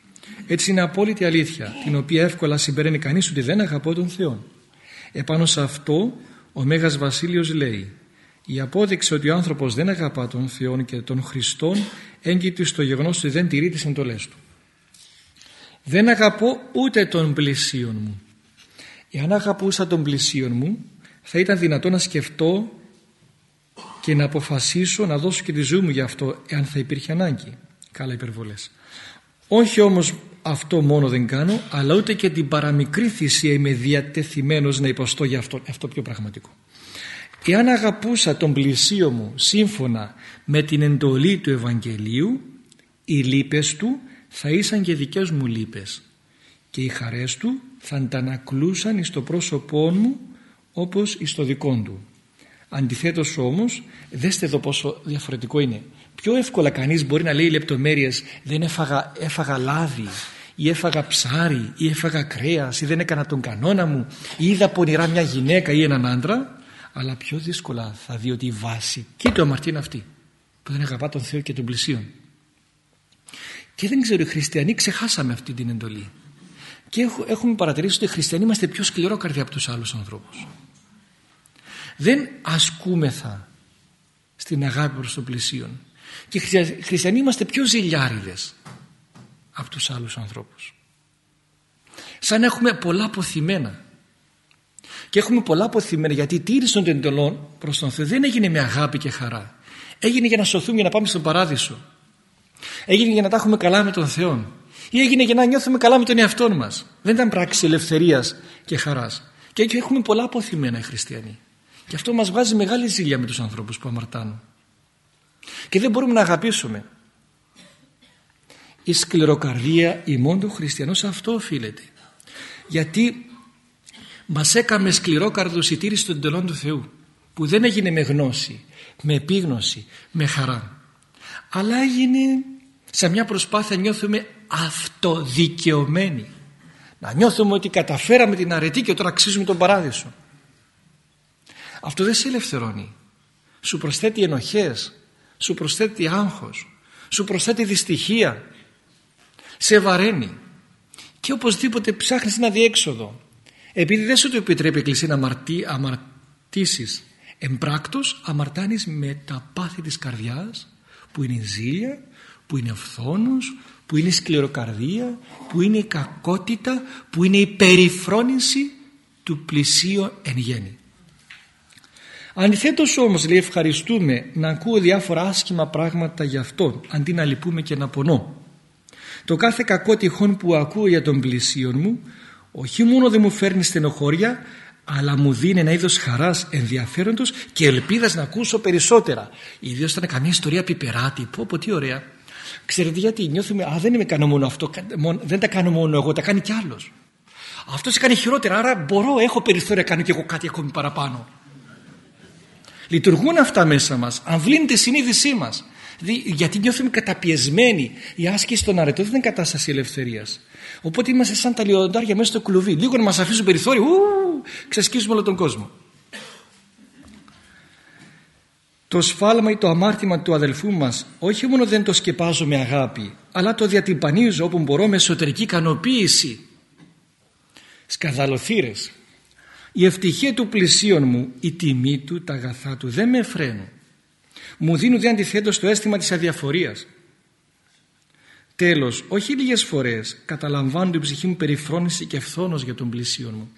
Έτσι είναι απόλυτη αλήθεια την οποία εύκολα συμπεραίνει κανείς ότι δεν αγαπώ τον Θεό. Επάνω σε αυτό ο Μέγας Βασίλειος λέει η απόδειξη ότι ο άνθρωπος δεν αγαπά τον Θεό και τον Χριστόν έγκυται στο γεγονός ότι δεν τηρεί τις εντολές του. Δεν αγαπώ ούτε τον πλησίον μου. Εάν αγαπούσα τον πλησίον μου θα ήταν δυνατό να σκεφτώ και να αποφασίσω να δώσω και τη ζωή μου για αυτό εάν θα υπήρχε ανάγκη. Καλά υπερβολές. Όχι όμως αυτό μόνο δεν κάνω αλλά ούτε και την παραμικρή θυσία είμαι διατεθειμένος να υποστώ για αυτό, αυτό πιο πραγματικό. Εάν αγαπούσα τον πλησίο μου σύμφωνα με την εντολή του Ευαγγελίου οι λύπες του θα ήσαν και δικές μου λύπες και οι χαρές του θα αντανακλούσαν εις το πρόσωπό μου όπως εις το δικό του. Αντιθέτως όμως, δέστε εδώ πόσο διαφορετικό είναι. Πιο εύκολα κανείς μπορεί να λέει λεπτομέρειες δεν έφαγα, έφαγα λάδι ή έφαγα ψάρι ή έφαγα κρέας ή δεν έκανα τον κανόνα μου ή είδα πονηρά μια γυναίκα ή έναν άντρα. Αλλά πιο δύσκολα θα δει ότι η βασική του αμαρτία είναι αυτή που δεν αγαπά τον Θεό και τον πλησίον. Και δεν ξέρω οι χριστιανοί ξεχάσαμε αυτή την εντολή. Και έχουμε παρατηρήσει ότι οι χριστιανοί είμαστε πιο σκληρό καρδιά από τους άλλους ανθρώπους δεν ασκούμεθα στην αγάπη προς το πλησίον. Και οι χριστιανοί είμαστε πιο ζηλιάριδες από τους άλλους ανθρώπους. Σαν έχουμε πολλά αποθυμένα. Και έχουμε πολλά αποθυμένα γιατί η τήρηση των εντολών προς τον Θεό δεν έγινε με αγάπη και χαρά. Έγινε για να σωθούμε για να πάμε στον παράδεισο. Έγινε για να τα έχουμε καλά με τον Θεό. Ή έγινε για να νιώθουμε καλά με τον εαυτό μας. Δεν ήταν πράξη ελευθερίας και χαράς. Και έτσι έχουμε πολλά αποθυμένα οι χριστιανοί. Και αυτό μας βγάζει μεγάλη ζήλια με τους ανθρώπους που αμαρτάνουν. Και δεν μπορούμε να αγαπήσουμε. Η σκληροκαρδία ημών των χριστιανών σε αυτό οφείλεται. Γιατί μας έκαμε σκληρόκαρδος η τήρηση των τελών του Θεού που δεν έγινε με γνώση, με επίγνωση, με χαρά. Αλλά έγινε σε μια προσπάθεια νιώθουμε αυτοδικαιωμένοι. Να νιώθουμε ότι καταφέραμε την αρετή και τώρα αξίζουμε τον παράδεισο. Αυτό δεν σε ελευθερώνει. Σου προσθέτει ενοχές, σου προσθέτει άγχος, σου προσθέτει δυστυχία, σε βαραίνει και οπωσδήποτε ψάχνεις ένα διέξοδο. Επειδή δεν σου το επιτρέπει η Εκκλησία να αμαρτή, αμαρτήσεις εμπράκτος, αμαρτάνεις με τα πάθη της καρδιάς που είναι η ζήλια, που είναι φθόνος, που είναι η σκληροκαρδία, που είναι η κακότητα, που είναι η περιφρόνηση του πλησίου εν γέννη. Αντιθέτως όμως λέει ευχαριστούμε να ακούω διάφορα άσχημα πράγματα για αυτό αντί να λυπούμε και να πονώ. Το κάθε κακό τυχόν που ακούω για τον πλησίον μου όχι μόνο δεν μου φέρνει στενοχώρια αλλά μου δίνει ένα είδος χαράς ενδιαφέροντος και ελπίδας να ακούσω περισσότερα. Ιδίως ήταν καμία ιστορία πιπεράτη. Πω πω τι ωραία. Ξέρετε γιατί νιώθουμε α δεν είμαι κάνω μόνο αυτό δεν τα κάνω μόνο εγώ τα κάνει κι άλλος. Αυτός κάνει χειρότερα άρα μπορώ έχω περιθώρια κάνω κι εγώ κάτι ακόμη παραπάνω. Λειτουργούν αυτά μέσα μας. Αμβλύνεται η συνείδησή μας. Γιατί νιώθουμε καταπιεσμένοι. Η άσκηση των αρετών δεν είναι κατάσταση ελευθερίας. Οπότε είμαστε σαν τα λιοντάρια μέσα στο κλουβί. Λίγο να μας αφήσουν περιθώριο, ου, ξεσκίσουμε όλο τον κόσμο. Το σφάλμα ή το αμάρτημα του αδελφού μας όχι μόνο δεν το σκεπάζω με αγάπη αλλά το διατυμπανίζω όπου μπορώ με εσωτερική ικανοποίηση. Σκαδαλοθύρες. Η ευτυχία του πλησίον μου, η τιμή του, τα αγαθά του δεν με φρένουν. Μου δίνουν δε αντιθέτως το αίσθημα της αδιαφορίας. Τέλος, όχι λίγες φορές καταλαμβάνω την ψυχή μου περιφρόνηση και φθόνος για τον πλησίον μου.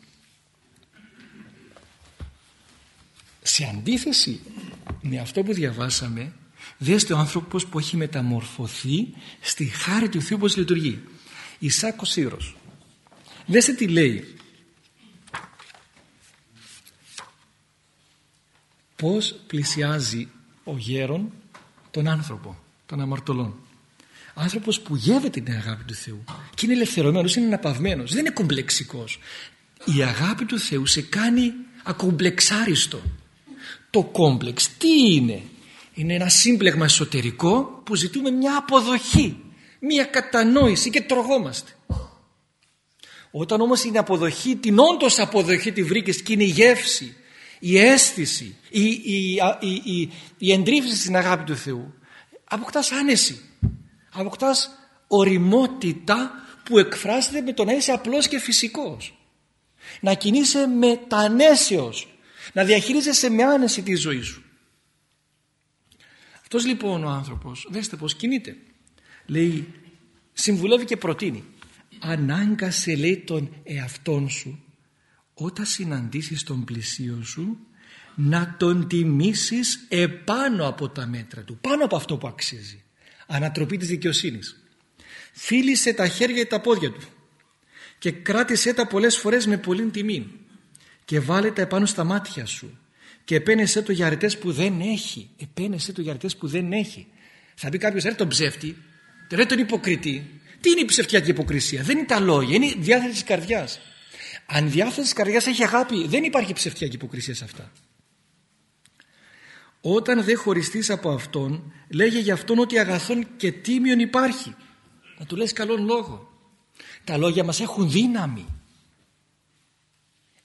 Σε αντίθεση με αυτό που διαβάσαμε, δέστε ο άνθρωπος που έχει μεταμορφωθεί στη χάρη του Θεού πως λειτουργεί. Ισάκος Ήρος. Δέστε τι λέει. Πώς πλησιάζει ο γέρον τον άνθρωπο, τον αμαρτωλόν. Άνθρωπος που γεύεται την αγάπη του Θεού και είναι ελευθερωμένος, είναι αναπαυμένος, δεν είναι κομπλεξικός. Η αγάπη του Θεού σε κάνει ακομπλεξάριστο. Το κόμπλεξ τι είναι; Είναι ένα σύμπλεγμα εσωτερικό που ζητούμε μια αποδοχή, μια κατανόηση και τρογόμαστε. Όταν όμως είναι αποδοχή, την όντως αποδοχή τη βρήκες και είναι η γεύση η αίσθηση, η, η, η, η εντρίφηση στην αγάπη του Θεού αποκτάς άνεση, αποκτάς οριμότητα που εκφράζεται με το να είσαι απλός και φυσικός. Να κινείσαι με τα ανέσεως, να διαχειρίζεσαι με άνεση τη ζωή σου. Αυτός λοιπόν ο άνθρωπος, δέστε πως κινείται. Λέει, συμβουλεύει και προτείνει. Ανάγκασε λέει τον εαυτόν σου όταν συναντήσεις τον πλησίο σου να τον τιμήσεις επάνω από τα μέτρα του, πάνω από αυτό που αξίζει. Ανατροπή της δικαιοσύνης. Φίλησε τα χέρια και τα πόδια του και κράτησε τα πολλές φορές με πολύ τιμή και βάλε τα επάνω στα μάτια σου και επένεσέ το για αρετές που δεν έχει. Επένεσέ το για αρετές που δεν έχει. Θα πει κάποιος, ρε τον ψεύτη, ρε τον υποκριτή. Τι είναι η ψευτιά και η υποκρισία. Δεν είναι τα λόγια, είναι η διάθεση της καρδιάς. Αν η διάθεσης της καρδιάς έχει αγάπη δεν υπάρχει ψευτιά και υποκρισία σε αυτά. Όταν δεν χωριστείς από Αυτόν λέγε για Αυτόν ότι αγαθόν και τίμιον υπάρχει. Να του λες καλόν λόγο. Τα λόγια μας έχουν δύναμη.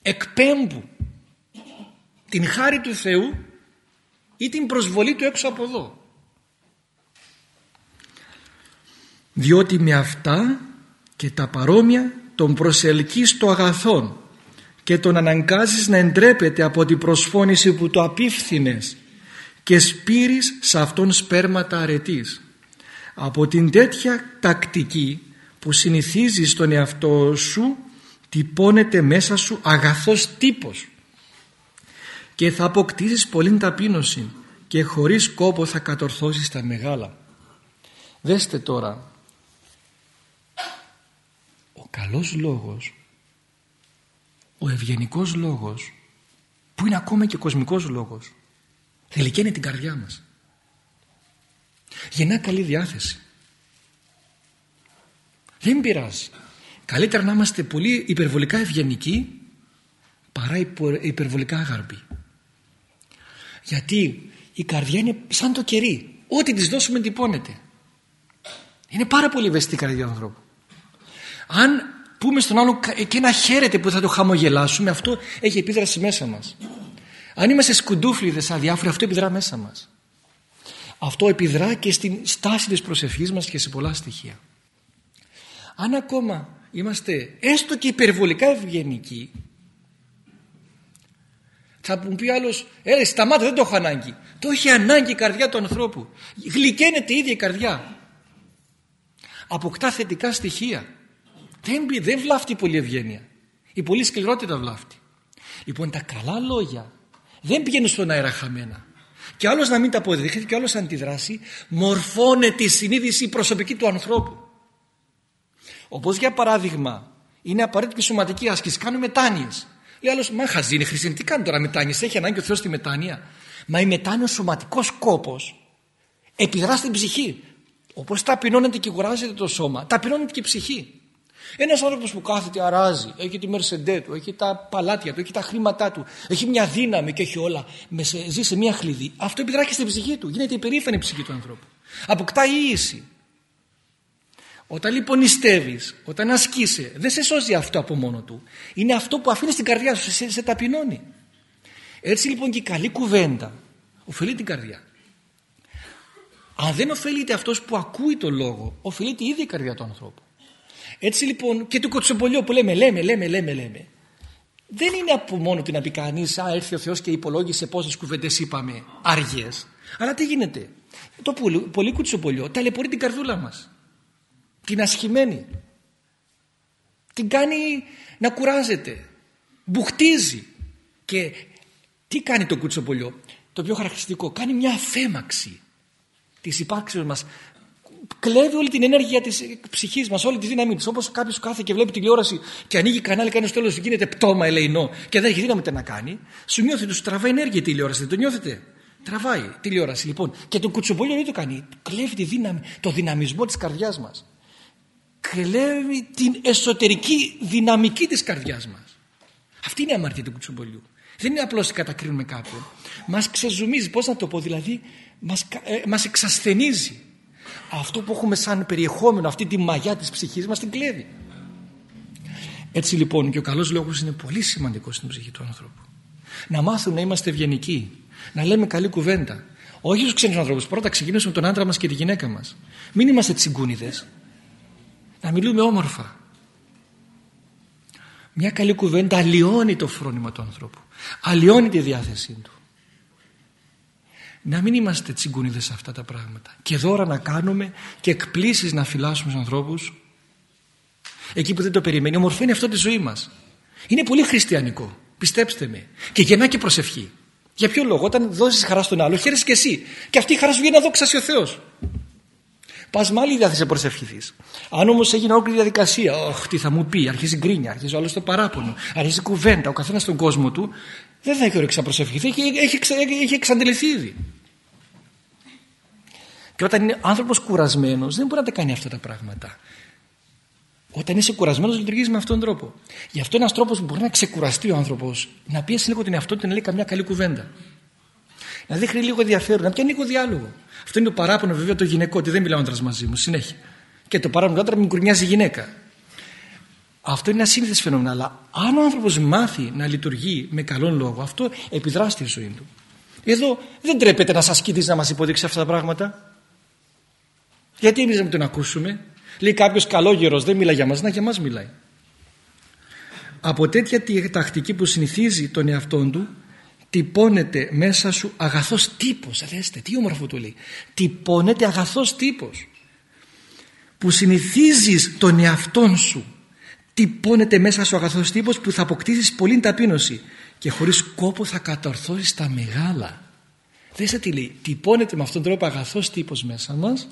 Εκπέμπουν την χάρη του Θεού ή την προσβολή του έξω από εδώ. Διότι με αυτά και τα παρόμοια τον προσελκύεις το αγαθόν και τον αναγκάζεις να εντρέπεται από την προσφώνηση που το απίφθινες και σπείρεις σε αυτόν σπέρματα αρετής. Από την τέτοια τακτική που συνηθίζεις τον εαυτό σου τυπώνεται μέσα σου αγαθός τύπος και θα αποκτήσεις πολύ ταπείνωση και χωρίς κόπο θα κατορθώσεις τα μεγάλα. Δέστε τώρα, ο καλός λόγος, ο ευγενικός λόγος, που είναι ακόμα και κοσμικός λόγος, θελικαίνει την καρδιά μας. Γεννά καλή διάθεση. Δεν πειράζει. Καλύτερα να είμαστε πολύ υπερβολικά ευγενικοί παρά υπερβολικά αγαρποί. Γιατί η καρδιά είναι σαν το κερί. Ό,τι της δώσουμε τυπώνεται. Είναι πάρα πολύ ευαίσθητη η καρδιά του ανθρώπου. Αν πούμε στον άλλο και ένα χαίρετε που θα το χαμογελάσουμε, αυτό έχει επίδραση μέσα μας. Αν είμαστε σκουντούφλιδες αδιάφοροι, αυτό επιδρά μέσα μας. Αυτό επιδρά και στην στάση της προσευχής μας και σε πολλά στοιχεία. Αν ακόμα είμαστε έστω και υπερβολικά ευγενικοί, θα μου πει άλλος, έλε σταμάτα, δεν το έχω ανάγκη. Το έχει ανάγκη η καρδιά του ανθρώπου. Γλυκαίνεται η ίδια η καρδιά. Αποκτά θετικά στοιχεία. Δεν, δεν βλάφτει η πολύ ευγένεια. Η πολύ σκληρότητα βλάφτει. Λοιπόν, τα καλά λόγια δεν πηγαίνουν στον αέρα χαμένα. Και άλλος να μην τα αποδείχει και άλλος να αντιδράσει, μορφώνεται η συνείδηση προσωπική του ανθρώπου. Όπως για παράδειγμα, είναι απαραίτητη σωματική άσκηση. Κάνουμε μετάνοιες. Λέει άλλος, μα χαζή είναι χρήσιμη. Τι κάνεις τώρα μετάνοιες, έχει ανάγκη ο Θεός τη μετάνοια. Μα η μετάνοια, ο σωματικός κόπος, επιδρά στην ψυχή. Όπως ταπεινώνεται και κουράζεται το σώμα, ταπεινώνεται και η ψυχή. Ένας άνθρωπος που κάθεται, αράζει, έχει τη μερσεντέ του, έχει τα παλάτια του, έχει τα χρήματά του, έχει μια δύναμη και έχει όλα, ζει σε μια χλειδί. Αυτό επιδρά και στην ψυχή του. Γίνεται υπερήφανη η ψυχή του ανθρώπου. Αποκτά ίηση. Όταν λοιπόν νηστεύεις, όταν ασκείσαι, δεν σε σώζει αυτό από μόνο του. Είναι αυτό που αφήνει στην καρδιά σου, σε, σε ταπεινώνει. Έτσι λοιπόν και η καλή κουβέντα ωφελεί την καρδιά. Αν δεν ωφελείται αυτός που ακούει το λόγο, ωφελείται η ίδια η καρδιά του ανθρώπου. Έτσι λοιπόν και το κοτσομπολιό που λέμε, λέμε, λέμε, λέμε, λέμε. Δεν είναι από μόνο του να πει κανείς, Α, έρθει ο Θεός και υπολόγισε πόσες κουβέντες είπαμε, άργιες. Αλλά τι γίνεται. Το πολύ, πολύ κουτσομπολιό ταλαιπωρεί την καρδούλα μας. Την ασχημένη. Την κάνει να κουράζεται. Μπουχτίζει. Και τι κάνει το κουτσομπολιό. Το πιο χαρακτηριστικό. Κάνει μια αφέμαξη της υπάρξεως μας κλέβει όλη την ενέργεια της ψυχής μας, όλη τη δύναμή της. Όπως κάποιος κάθε και βλέπει τηλεόραση και ανοίγει κανάλι, κάνει στο τέλος γίνεται πτώμα ελεηνό και δεν έχει δύναμη να κάνει, σου νιώθει, τους τραβάει ενέργεια η τηλεόραση, δεν το νιώθετε; Τραβάει τηλεόραση λοιπόν. Και το κουτσομπολιό δεν το κάνει. Κλέβει τη δύναμη, το δυναμισμό της καρδιάς μας. Κλέβει την εσωτερική δυναμική της καρδιάς μας. Αυτή είναι η αμαρτία του κουτσομπολιού. Δεν είναι απλώς κατακρίνουμε κάποιον. Μας ξεζουμίζει, πώς να το πω, δηλαδή μας ε, μας εξασθενίζει αυτό που έχουμε σαν περιεχόμενο αυτή τη μαγιά της ψυχής μας την κλέβει. Έτσι λοιπόν και ο καλός λόγος είναι πολύ σημαντικός στην ψυχή του ανθρώπου. Να μάθουν να είμαστε ευγενικοί να λέμε καλή κουβέντα. Όχι στους ξένους ανθρώπους. Πρώτα ξεκινήσουμε τον άντρα μας και τη γυναίκα μας. Μην είμαστε τσιγκούνιδες. Να μιλούμε όμορφα. Μια καλή κουβέντα αλλοιώνει το φρόνημα του ανθρώπου. Αλλοιώνει τη διάθεσή του να μην είμαστε τσιγκούνιδες σε αυτά τα πράγματα. Και δώρα να κάνουμε και εκπλήσεις να φυλάσσουμε στους ανθρώπους. Εκεί που δεν το περιμένει ομορφαίνει αυτό τη ζωή μας. Είναι πολύ χριστιανικό πιστέψτε με. Και γεννά και προσευχή. Για ποιο λόγο όταν δώσεις χαρά στον άλλο χαίρεσαι και εσύ. Και αυτή η χαρά σου βγαίνει να δόξασει ο Θεός. Πας με άλλη διάθεση να προσευχηθείς. Αν όμως έγινε όλη διαδικασία, Ωχ, τι θα μου πει, αρχίζει γκρίνια, αρχίζει ο άλλος το παράπονο, αρχίζει κουβέντα, ο καθένας στον κόσμο του, δεν θα έχει όρεξη να προσευχηθεί, έχει, έχει, έχει εξαντληθεί ήδη. Και όταν είναι άνθρωπος κουρασμένος, δεν μπορεί να τα κάνει αυτά τα πράγματα. Όταν είσαι κουρασμένος, λειτουργείς με αυτόν τον τρόπο. Γι' αυτό ένας τρόπος που μπορεί να ξεκουραστεί ο άνθρωπος, να πιέσει λίγο την εαυτό του να λέει καμιά καλή κουβέντα. Να δείχνει λίγο ενδιαφέρον, να πιάνει λίγο διάλογο. Αυτό είναι το παράπονο βέβαια το γυναικό, ότι δεν μιλάω άντρας μαζί μου, συνέχεια. Και το παράπονο του άντρα μην κουρνιάζει η γυναίκα. Αυτό είναι ένα σύνηθες φαινόμενο. Αλλά αν ο άνθρωπος μάθει να λειτουργεί με καλόν λόγο, αυτό επιδρά στη ζωή του. Εδώ δεν τρέπεται να σας κοιτήσει να μας υποδείξει αυτά τα πράγματα. Γιατί εμείς να τον ακούσουμε; Λέει κάποιος καλόγερος δεν μιλάει για μας, να για μας μιλάει. Από τέτοια τακτική που συνηθίζει τον εαυτό του τυπώνεται μέσα σου αγαθός τύπος δέστε τι όμορφο το λέει τυπώνεται αγαθός τύπος που συνηθίζεις τον εαυτόν σου τυπώνεται μέσα σου αγαθός τύπος που θα αποκτήσεις πολύ ταπείνωση και χωρίς κόπο θα κατορθώσεις τα μεγάλα δέστε τι λέει τυπώνεται με αυτόν τον τρόπο αγαθός τύπος μέσα μας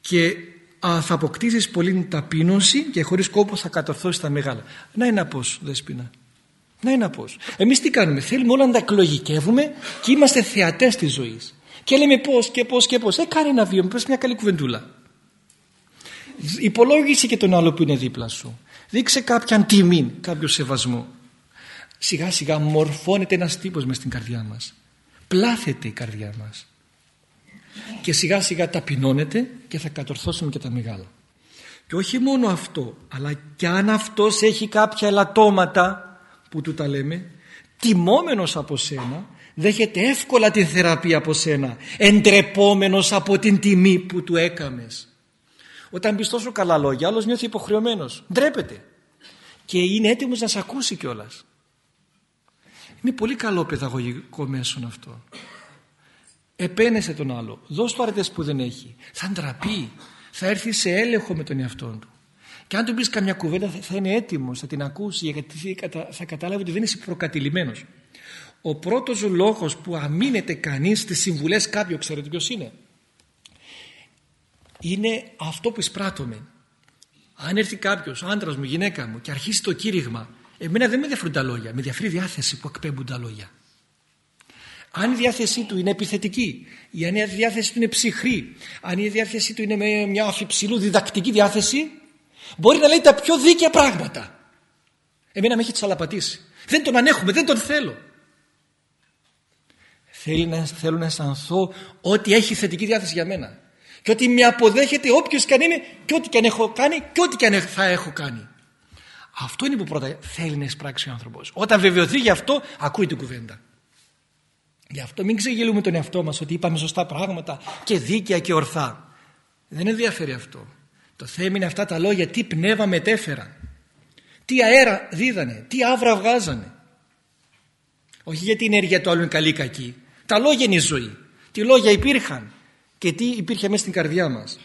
και θα αποκτήσεις πολύ ταπείνωση και χωρίς κόπο θα κατορθώσεις τα μεγάλα να είναι πώς δέσποινα να είναι πώς. Εμείς τι κάνουμε, θέλουμε όλα να τα εκλογικεύουμε και είμαστε θεατές της ζωής. Και λέμε πώς και πώς και πώς. Ε, κάνε ένα βίο, πες μια καλή κουβεντούλα. Υπολόγισε και τον άλλο που είναι δίπλα σου. Δείξε κάποιαν τιμή, κάποιο σεβασμό. Σιγά σιγά μορφώνεται ένας τύπος μες στην καρδιά μας. Πλάθεται η καρδιά μας. Και σιγά σιγά ταπεινώνεται και θα κατορθώσουμε και τα μεγάλα. Και όχι μόνο αυτό, αλλά και αν αυτός έχει κάποια ελαττώματα που του τα λέμε τιμόμενος από σένα δέχεται εύκολα την θεραπεία από σένα εντρεπόμενος από την τιμή που του έκαμες όταν πεις τόσο καλά λόγια άλλος νιώθει υποχρεωμένος ντρέπεται και είναι έτοιμος να σε ακούσει κιόλας. είναι πολύ καλό παιδαγωγικό μέσον αυτό επένεσε τον άλλο δώσ' του αρετές που δεν έχει θα ντραπεί θα έρθει σε έλεγχο με τον εαυτό του και αν του πεις καμιά κουβέντα θα είναι έτοιμος, θα την ακούσει γιατί θα καταλάβει ότι δεν είσαι προκατηλημένος. Ο πρώτος λόγος που αμήνεται κανείς στις συμβουλές κάποιου, ξέρετε ποιος είναι; Είναι αυτό που εισπράττουμε. Αν έρθει κάποιος, άντρας μου, γυναίκα μου, και αρχίσει το κήρυγμα, εμένα δεν με ενδιαφέρουν τα λόγια, με ενδιαφέρει η διάθεση που εκπέμπουν τα λόγια. Αν η διάθεσή του είναι επιθετική, ή αν η διάθεσή του είναι ψυχρή, αν η διάθεσή του είναι με μια αφιψηλού διδακτική διάθεση, Μπορεί να λέει τα πιο δίκαια πράγματα. Εμένα με έχει τσαλαπατήσει. Δεν τον ανέχομαι, δεν τον θέλω. Θέλει να, θέλω να αισθανθώ ότι έχει θετική διάθεση για μένα. Και ότι με αποδέχεται όποιος και αν είμαι και ό,τι και αν έχω κάνει και ό,τι και αν θα έχω κάνει. Αυτό είναι που πρώτα θέλει να εισπράξει ο άνθρωπος. Όταν βεβαιωθεί γι' αυτό ακούει την κουβέντα. Γι' αυτό μην ξεγελούμε τον εαυτό μας ότι είπαμε σωστά πράγματα και δίκαια και ορθά. Δεν ενδιαφέρει αυτό. Το θέμα είναι αυτά τα λόγια τι πνεύμα μετέφεραν. Τι αέρα δίδανε, τι άβρα βγάζανε. Όχι γιατί η ενέργεια του άλλου είναι καλή ή κακή. Τα λόγια είναι η ζωή. Τι λόγια υπήρχαν και τι υπήρχε μέσα στην καρδιά μας.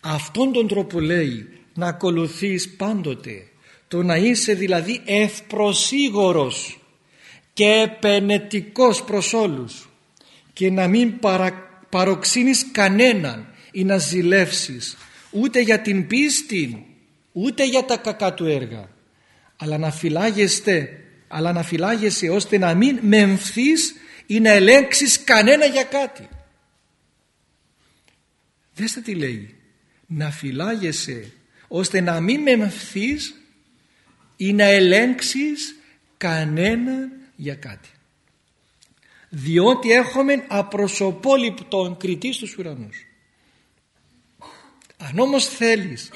Αυτόν τον τρόπο λέει να ακολουθείς πάντοτε το να είσαι δηλαδή ευπροσίγορος και επενετικός προς όλους και να μην παρα, παροξύνεις κανέναν ή να ζηλεύσεις ούτε για την πίστη ούτε για τα κακά του έργα αλλά να φυλάγεστε αλλά να φυλάγεσαι ώστε να μην μεμφθείς ή να ελέγξεις κανένα για κάτι. Δέστε τι λέει. Να φυλάγεσαι ώστε να μην μεμφθείς ή να ελέγξεις κανένα για κάτι. Διότι έχουμε απροσωπόληπτον κριτή στους ουρανούς. Αν όμως θέλεις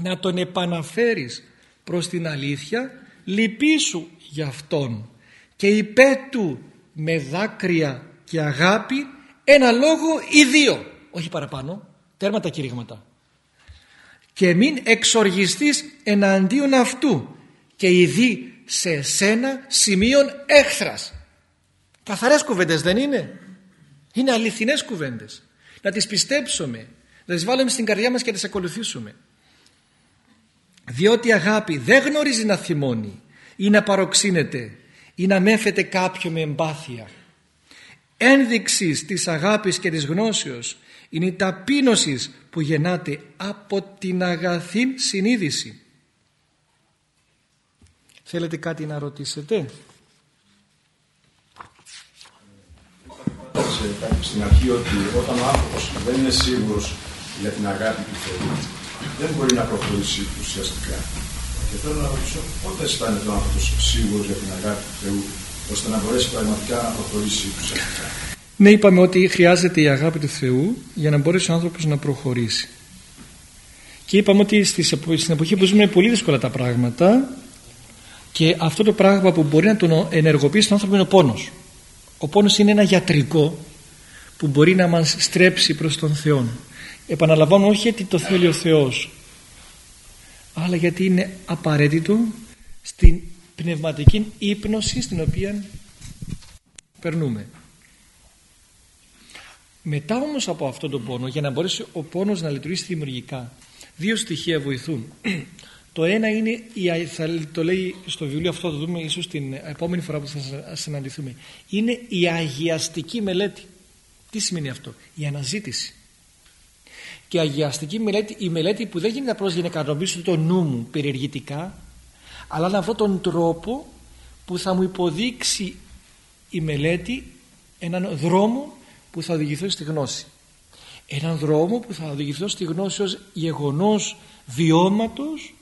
να τον επαναφέρεις προς την αλήθεια λυπήσου για Αυτόν και υπέ του με δάκρυα και αγάπη ένα λόγο ή δύο. Όχι παραπάνω. Τέρμα τα κηρύγματα. Και μην εξοργιστείς εναντίον αυτού και ειδεί σε σένα σημείων έχθρας. Καθαρές κουβέντες δεν είναι. Είναι αληθινές κουβέντες. Να τις πιστέψουμε. Να τις βάλουμε στην καρδιά μας και να τις ακολουθήσουμε. Διότι η αγάπη δεν γνωρίζει να θυμώνει ή να παροξύνεται ή να μέφεται κάποιο με εμπάθεια ένδειξη της αγάπης και της γνώσεως είναι η ταπείνωση που γεννάται από την αγαθή συνείδηση θέλετε κάτι να ρωτήσετε; Στην αρχή ότι όταν ο άνθρωπος δεν είναι σίγουρος για την αγάπη του Θεού δεν μπορεί να προχωρήσει ουσιαστικά. Και θέλω να ρωτήσω πότε αισθάνεται ο άνθρωπος σίγουρος για την αγάπη του Θεού, ώστε να μπορέσει πραγματικά να προχωρήσει ουσιαστικά. Ναι, είπαμε ότι χρειάζεται η αγάπη του Θεού για να μπορέσει ο άνθρωπος να προχωρήσει. Και είπαμε ότι στην εποχή που ζούμε είναι πολύ δύσκολα τα πράγματα και αυτό το πράγμα που μπορεί να τον ενεργοποιήσει τον άνθρωπο είναι ο πόνος. Ο πόνος είναι ένα γιατρικό που μπορεί να μας στρέψει προς τον Θεό επαναλαμβάνω όχι γιατί το θέλει ο Θεός αλλά γιατί είναι απαραίτητο στην πνευματική ύπνωση στην οποία περνούμε. Μετά όμως από αυτόν τον πόνο, για να μπορέσει ο πόνος να λειτουργήσει δημιουργικά, δύο στοιχεία βοηθούν. Το ένα είναι, θα το λέει στο βιβλίο αυτό, θα το δούμε ίσως την επόμενη φορά που θα συναντηθούμε, είναι η αγιαστική μελέτη. Τι σημαίνει αυτό, η αναζήτηση. Και η αγιαστική μελέτη, η μελέτη που δεν γίνεται απλώς για να ικανοποιήσω το νου μου περιεργητικά, αλλά να βρω τον τρόπο που θα μου υποδείξει η μελέτη έναν δρόμο που θα οδηγηθώ στη γνώση. Έναν δρόμο που θα οδηγηθώ στη γνώση ως γεγονός βιώματος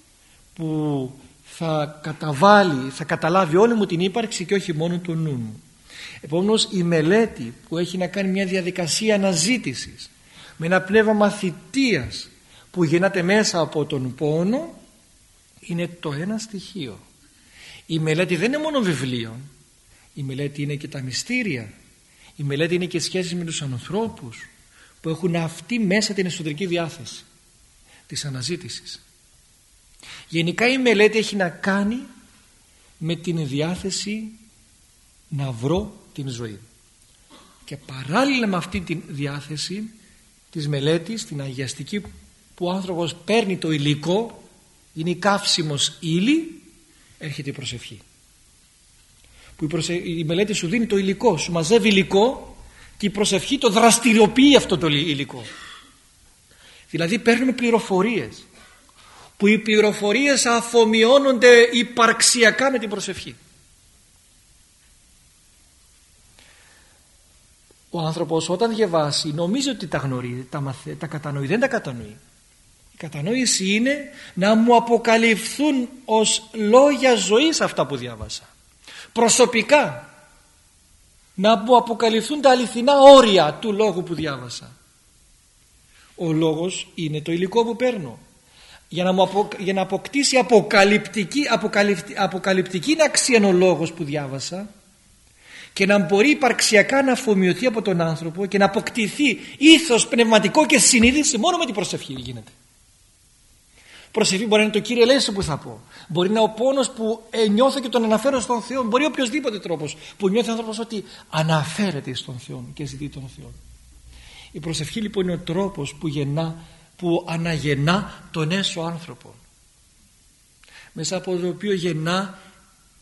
που θα καταβάλει, θα καταλάβει όλη μου την ύπαρξη και όχι μόνο το νου μου. Επομένως η μελέτη που έχει να κάνει μια διαδικασία αναζήτησης με ένα πνεύμα μαθητείας που γεννάται μέσα από τον πόνο είναι το ένα στοιχείο. Η μελέτη δεν είναι μόνο βιβλίων. Η μελέτη είναι και τα μυστήρια. Η μελέτη είναι και σχέσεις με τους ανθρώπους που έχουν αυτή μέσα την εσωτερική διάθεση της αναζήτησης. Γενικά η μελέτη έχει να κάνει με την διάθεση να βρω την ζωή. Και παράλληλα με αυτή τη διάθεση της μελέτης, την αγιαστική που ο άνθρωπος παίρνει το υλικό, είναι η καύσιμος ύλη, έρχεται η προσευχή. Που η, η μελέτη σου δίνει το υλικό, σου μαζεύει υλικό και η προσευχή το δραστηριοποιεί αυτό το υλικό. Δηλαδή παίρνουμε πληροφορίες που οι πληροφορίες αφομοιώνονται υπαρξιακά με την προσευχή. Ο άνθρωπος όταν διαβάσει νομίζει ότι τα γνωρίζει, τα, μαθε, τα κατανοεί, δεν τα κατανοεί. Η κατανόηση είναι να μου αποκαλυφθούν ως λόγια ζωής αυτά που διάβασα. Προσωπικά να μου αποκαλυφθούν τα αληθινά όρια του λόγου που διάβασα. Ο λόγος είναι το υλικό που παίρνω. Για να, μου για να αποκτήσει αποκαλυπτική, αποκαλυπτική, αποκαλυπτική αξία ο λόγος που διάβασα και να μπορεί υπαρξιακά να αφομοιωθεί από τον άνθρωπο και να αποκτηθεί ήθος πνευματικό και συνείδηση μόνο με την προσευχή γίνεται. Προσευχή μπορεί να είναι το Κύριε Λέησο που θα πω. Μπορεί να είναι ο πόνος που ε, νιώθω και τον αναφέρω στον Θεό. Μπορεί οποιοδήποτε τρόπος που νιώθει ο άνθρωπος ότι αναφέρεται στον Θεό και ζητεί τον Θεό. Η προσευχή λοιπόν είναι ο τρόπος που, γεννά, που αναγεννά τον έσω άνθρωπο. Μέσα από το οποίο γεννά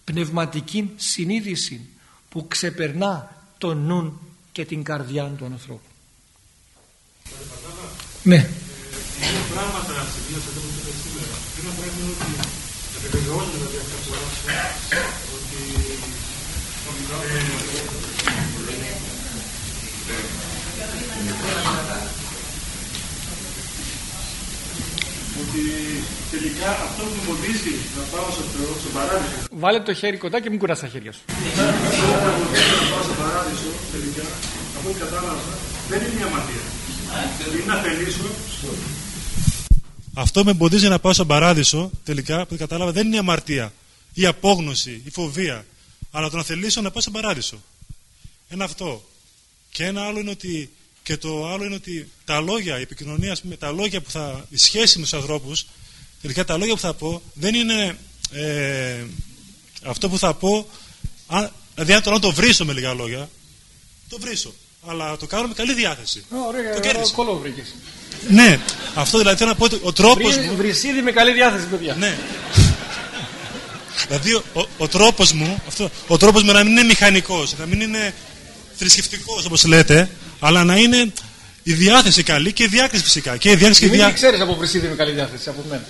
πνευματική συνείδηση που ξεπερνά τον νου και την καρδιά του ανθρώπου. Ναι. Είναι πράγματα σημεία αυτό που είπατε σήμερα. Ένα πράγμα είναι ότι επιβεβαιώνει δηλαδή αυτά που ότι ότι τελικά αυτό που μου εμποδίζει να πάω στο, στο παράδεισο. Βάλε το χέρι κοντά και μην κουράσει τα χέρια σου. Αυτό που να πάω στο παράδεισο τελικά, από ό,τι κατάλαβα, δεν είναι μια μαθία. Είναι να θελήσω. Αυτό με εμποδίζει να πάω στον παράδεισο, τελικά, που κατάλαβα, δεν είναι η αμαρτία, η απόγνωση, η φοβία, αλλά το να θελήσω να πάω στον παράδεισο. Ένα αυτό. Και ένα άλλο είναι ότι και το άλλο είναι ότι τα λόγια, η επικοινωνία, τα λόγια που θα, η σχέση με τους ανθρώπους, τελικά τα λόγια που θα πω δεν είναι ε, αυτό που θα πω. Αν, δηλαδή, αν το, να το βρίσω με λίγα λόγια, το βρίσω. Αλλά το κάνω με καλή διάθεση. Ωραία, το κέρδισα. Κόλλο Ναι, αυτό δηλαδή θέλω να πω ότι ο τρόπος. μου... Βρυσίδι με καλή διάθεση, παιδιά. Ναι. δηλαδή ο, ο τρόπος μου, αυτό, ο τρόπος μου να μην είναι μηχανικός, να μην είναι θρησκευτικός όπως λέτε, αλλά να είναι η διάθεση καλή και η διάκριση φυσικά. Και η διάκριση και διά... ξέρεις από βρυσίδι με καλή διάθεση, από μένα.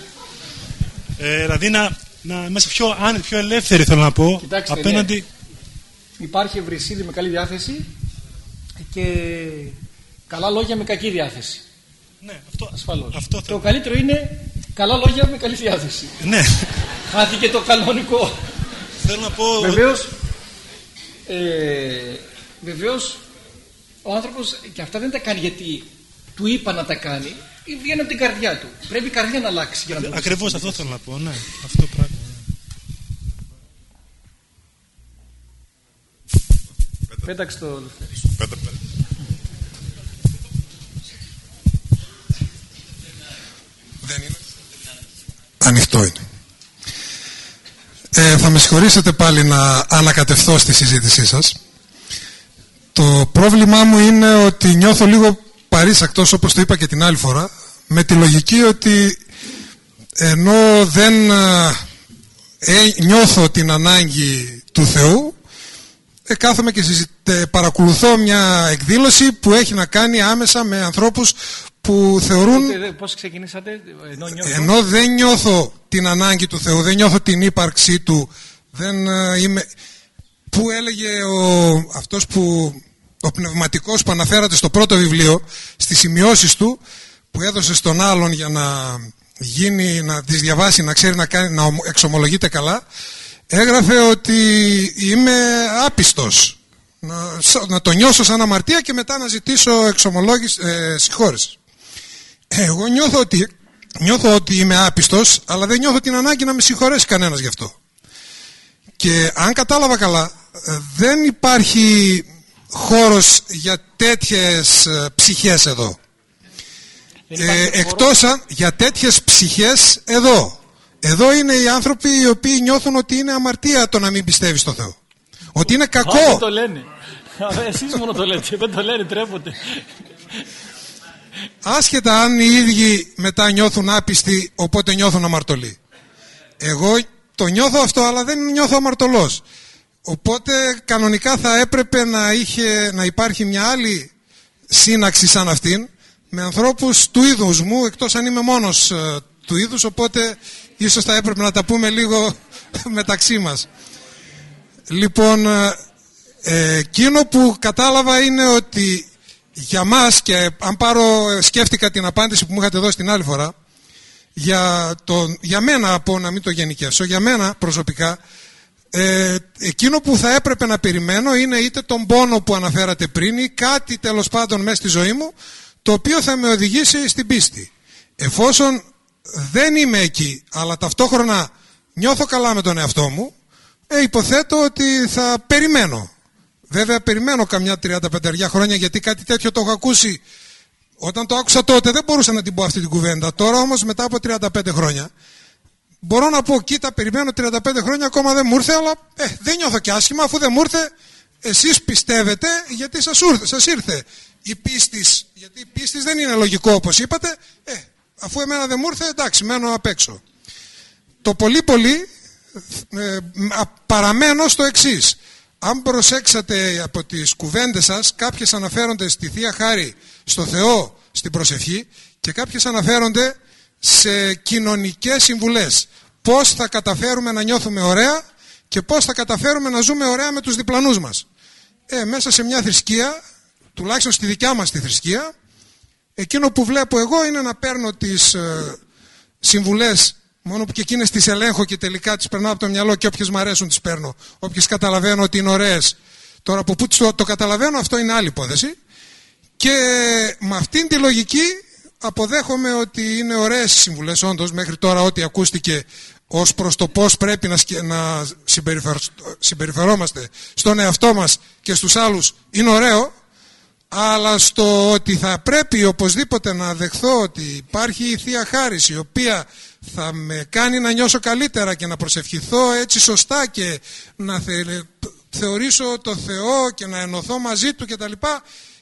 Ε, δηλαδή να, να είμαστε πιο άνετοι, πιο ελεύθεροι θέλω να πω. Κοιτάξτε, ναι. απέναντι. Ναι. Υπάρχει βρυσίδι με καλή διάθεση και καλά λόγια με κακή διάθεση. Ναι, αυτό, Ασφαλώς. αυτό Το καλύτερο είναι καλά λόγια με καλή διάθεση. Ναι. Χάθηκε το κανονικό. Θέλω να πω. Βεβαίως. Ε, βεβαίως ο άνθρωπος και αυτά δεν τα κάνει γιατί του είπα να τα κάνει βγαίνει από την καρδιά του πρέπει η καρδιά να αλλάξει για να ακριβώς αυτό θέλω να πω ναι αυτό πράγμα Πέταξε το πέτα, πέτα. Δεν είναι. Ανοιχτό είναι. Ε, με συγχωρήσετε πάλι να ανακατευθώ στη συζήτησή σας. Το πρόβλημά μου είναι ότι νιώθω λίγο παρήσακτος όπως το είπα και την άλλη φορά με τη λογική ότι ενώ δεν ε, νιώθω την ανάγκη του Θεού ε, κάθομαι και παρακολουθώ μια εκδήλωση που έχει να κάνει άμεσα με ανθρώπους που θεωρούν πώς ξεκινήσατε ενώ, ενώ δεν νιώθω την ανάγκη του Θεού δεν νιώθω την ύπαρξή του δεν ε, είμαι που έλεγε ο, αυτός που ο πνευματικός που αναφέρατε στο πρώτο βιβλίο στις σημειώσεις του που έδωσε στον άλλον για να γίνει, να τις διαβάσει, να ξέρει να, κάνει, να εξομολογείται καλά έγραφε ότι είμαι άπιστος. Να, να το νιώσω σαν αμαρτία και μετά να ζητήσω εξομολόγηση, ε, συγχώρεση εγώ νιώθω ότι, νιώθω ότι είμαι άπιστος αλλά δεν νιώθω την ανάγκη να με συγχωρέσει κανένας γι' αυτό. Και αν κατάλαβα καλά ε, δεν υπάρχει χώρος για τέτοιες ε, ψυχές εδώ. Ε, εκτός αν για τέτοιες ψυχές εδώ. Εδώ είναι οι άνθρωποι οι οποίοι νιώθουν ότι είναι αμαρτία το να μην πιστεύεις στο Θεό. Ότι είναι κακό. δεν το λένε. Εσείς μόνο το λέτε. Δεν το λένε τρέπονται. Άσχετα αν οι ίδιοι μετά νιώθουν άπιστοι οπότε νιώθουν αμαρτωλοί. Εγώ το νιώθω αυτό αλλά δεν νιώθω αμαρτωλός οπότε κανονικά θα έπρεπε να, είχε, να υπάρχει μια άλλη σύναξη σαν αυτήν με ανθρώπους του είδους μου εκτός αν είμαι μόνος ε, του είδους οπότε ίσως θα έπρεπε να τα πούμε λίγο μεταξύ μας. Λοιπόν ε, ε, εκείνο που κατάλαβα είναι ότι για μας και αν πάρω σκέφτηκα την απάντηση που μου είχατε δώσει την άλλη φορά για, το, για μένα από να μην το γενικεύσω για μένα προσωπικά ε, εκείνο που θα έπρεπε να περιμένω είναι είτε τον πόνο που αναφέρατε πριν ή κάτι τέλος πάντων μέσα στη ζωή μου το οποίο θα με οδηγήσει στην πίστη. Εφόσον δεν είμαι εκεί, αλλά ταυτόχρονα νιώθω καλά με τον εαυτό μου, ε, υποθέτω ότι θα περιμένω. Βέβαια περιμένω καμιά 35 χρόνια γιατί κάτι τέτοιο το έχω ακούσει. Όταν το άκουσα τότε δεν μπορούσα να την πω αυτή την κουβέντα. Τώρα όμως μετά από 35 χρόνια μπορώ να πω κοίτα περιμένω 35 χρόνια ακόμα δεν μου ήρθε αλλά ε, δεν νιώθω και άσχημα αφού δεν μου ήρθε εσείς πιστεύετε γιατί σας, σας ήρθε η πίστη, γιατί η πίστη δεν είναι λογικό όπως είπατε, ε, αφού εμένα δεν μου ήρθε, εντάξει, μένω απ' έξω. Το πολύ πολύ ε, παραμένω στο εξής. Αν προσέξατε από τις κουβέντες σας, κάποιες αναφέρονται στη Θεία Χάρη, στο Θεό, στην προσευχή και κάποιες αναφέρονται σε κοινωνικές συμβουλές. Πώς θα καταφέρουμε να νιώθουμε ωραία και πώς θα καταφέρουμε να ζούμε ωραία με τους διπλανούς μας. Ε, μέσα σε μια θρησκεία τουλάχιστον στη δικιά μας τη θρησκεία, εκείνο που βλέπω εγώ είναι να παίρνω τις ε, συμβουλές μόνο που και εκείνες τις ελέγχω και τελικά τις περνάω από το μυαλό και όποιες μου αρέσουν τις παίρνω. Όποιες καταλαβαίνω ότι είναι ωραίες. Τώρα από πού το, το καταλαβαίνω αυτό είναι άλλη υπόθεση. Και με αυτήν τη λογική αποδέχομαι ότι είναι ωραίες οι συμβουλές όντως μέχρι τώρα ό,τι ακούστηκε ως προς το πώς πρέπει να, να συμπεριφερόμαστε στον εαυτό μας και στους άλλους είναι ωραίο αλλά στο ότι θα πρέπει οπωσδήποτε να δεχθώ ότι υπάρχει η Θεία Χάρις η οποία θα με κάνει να νιώσω καλύτερα και να προσευχηθώ έτσι σωστά και να θεωρήσω το Θεό και να ενωθώ μαζί Του κτλ.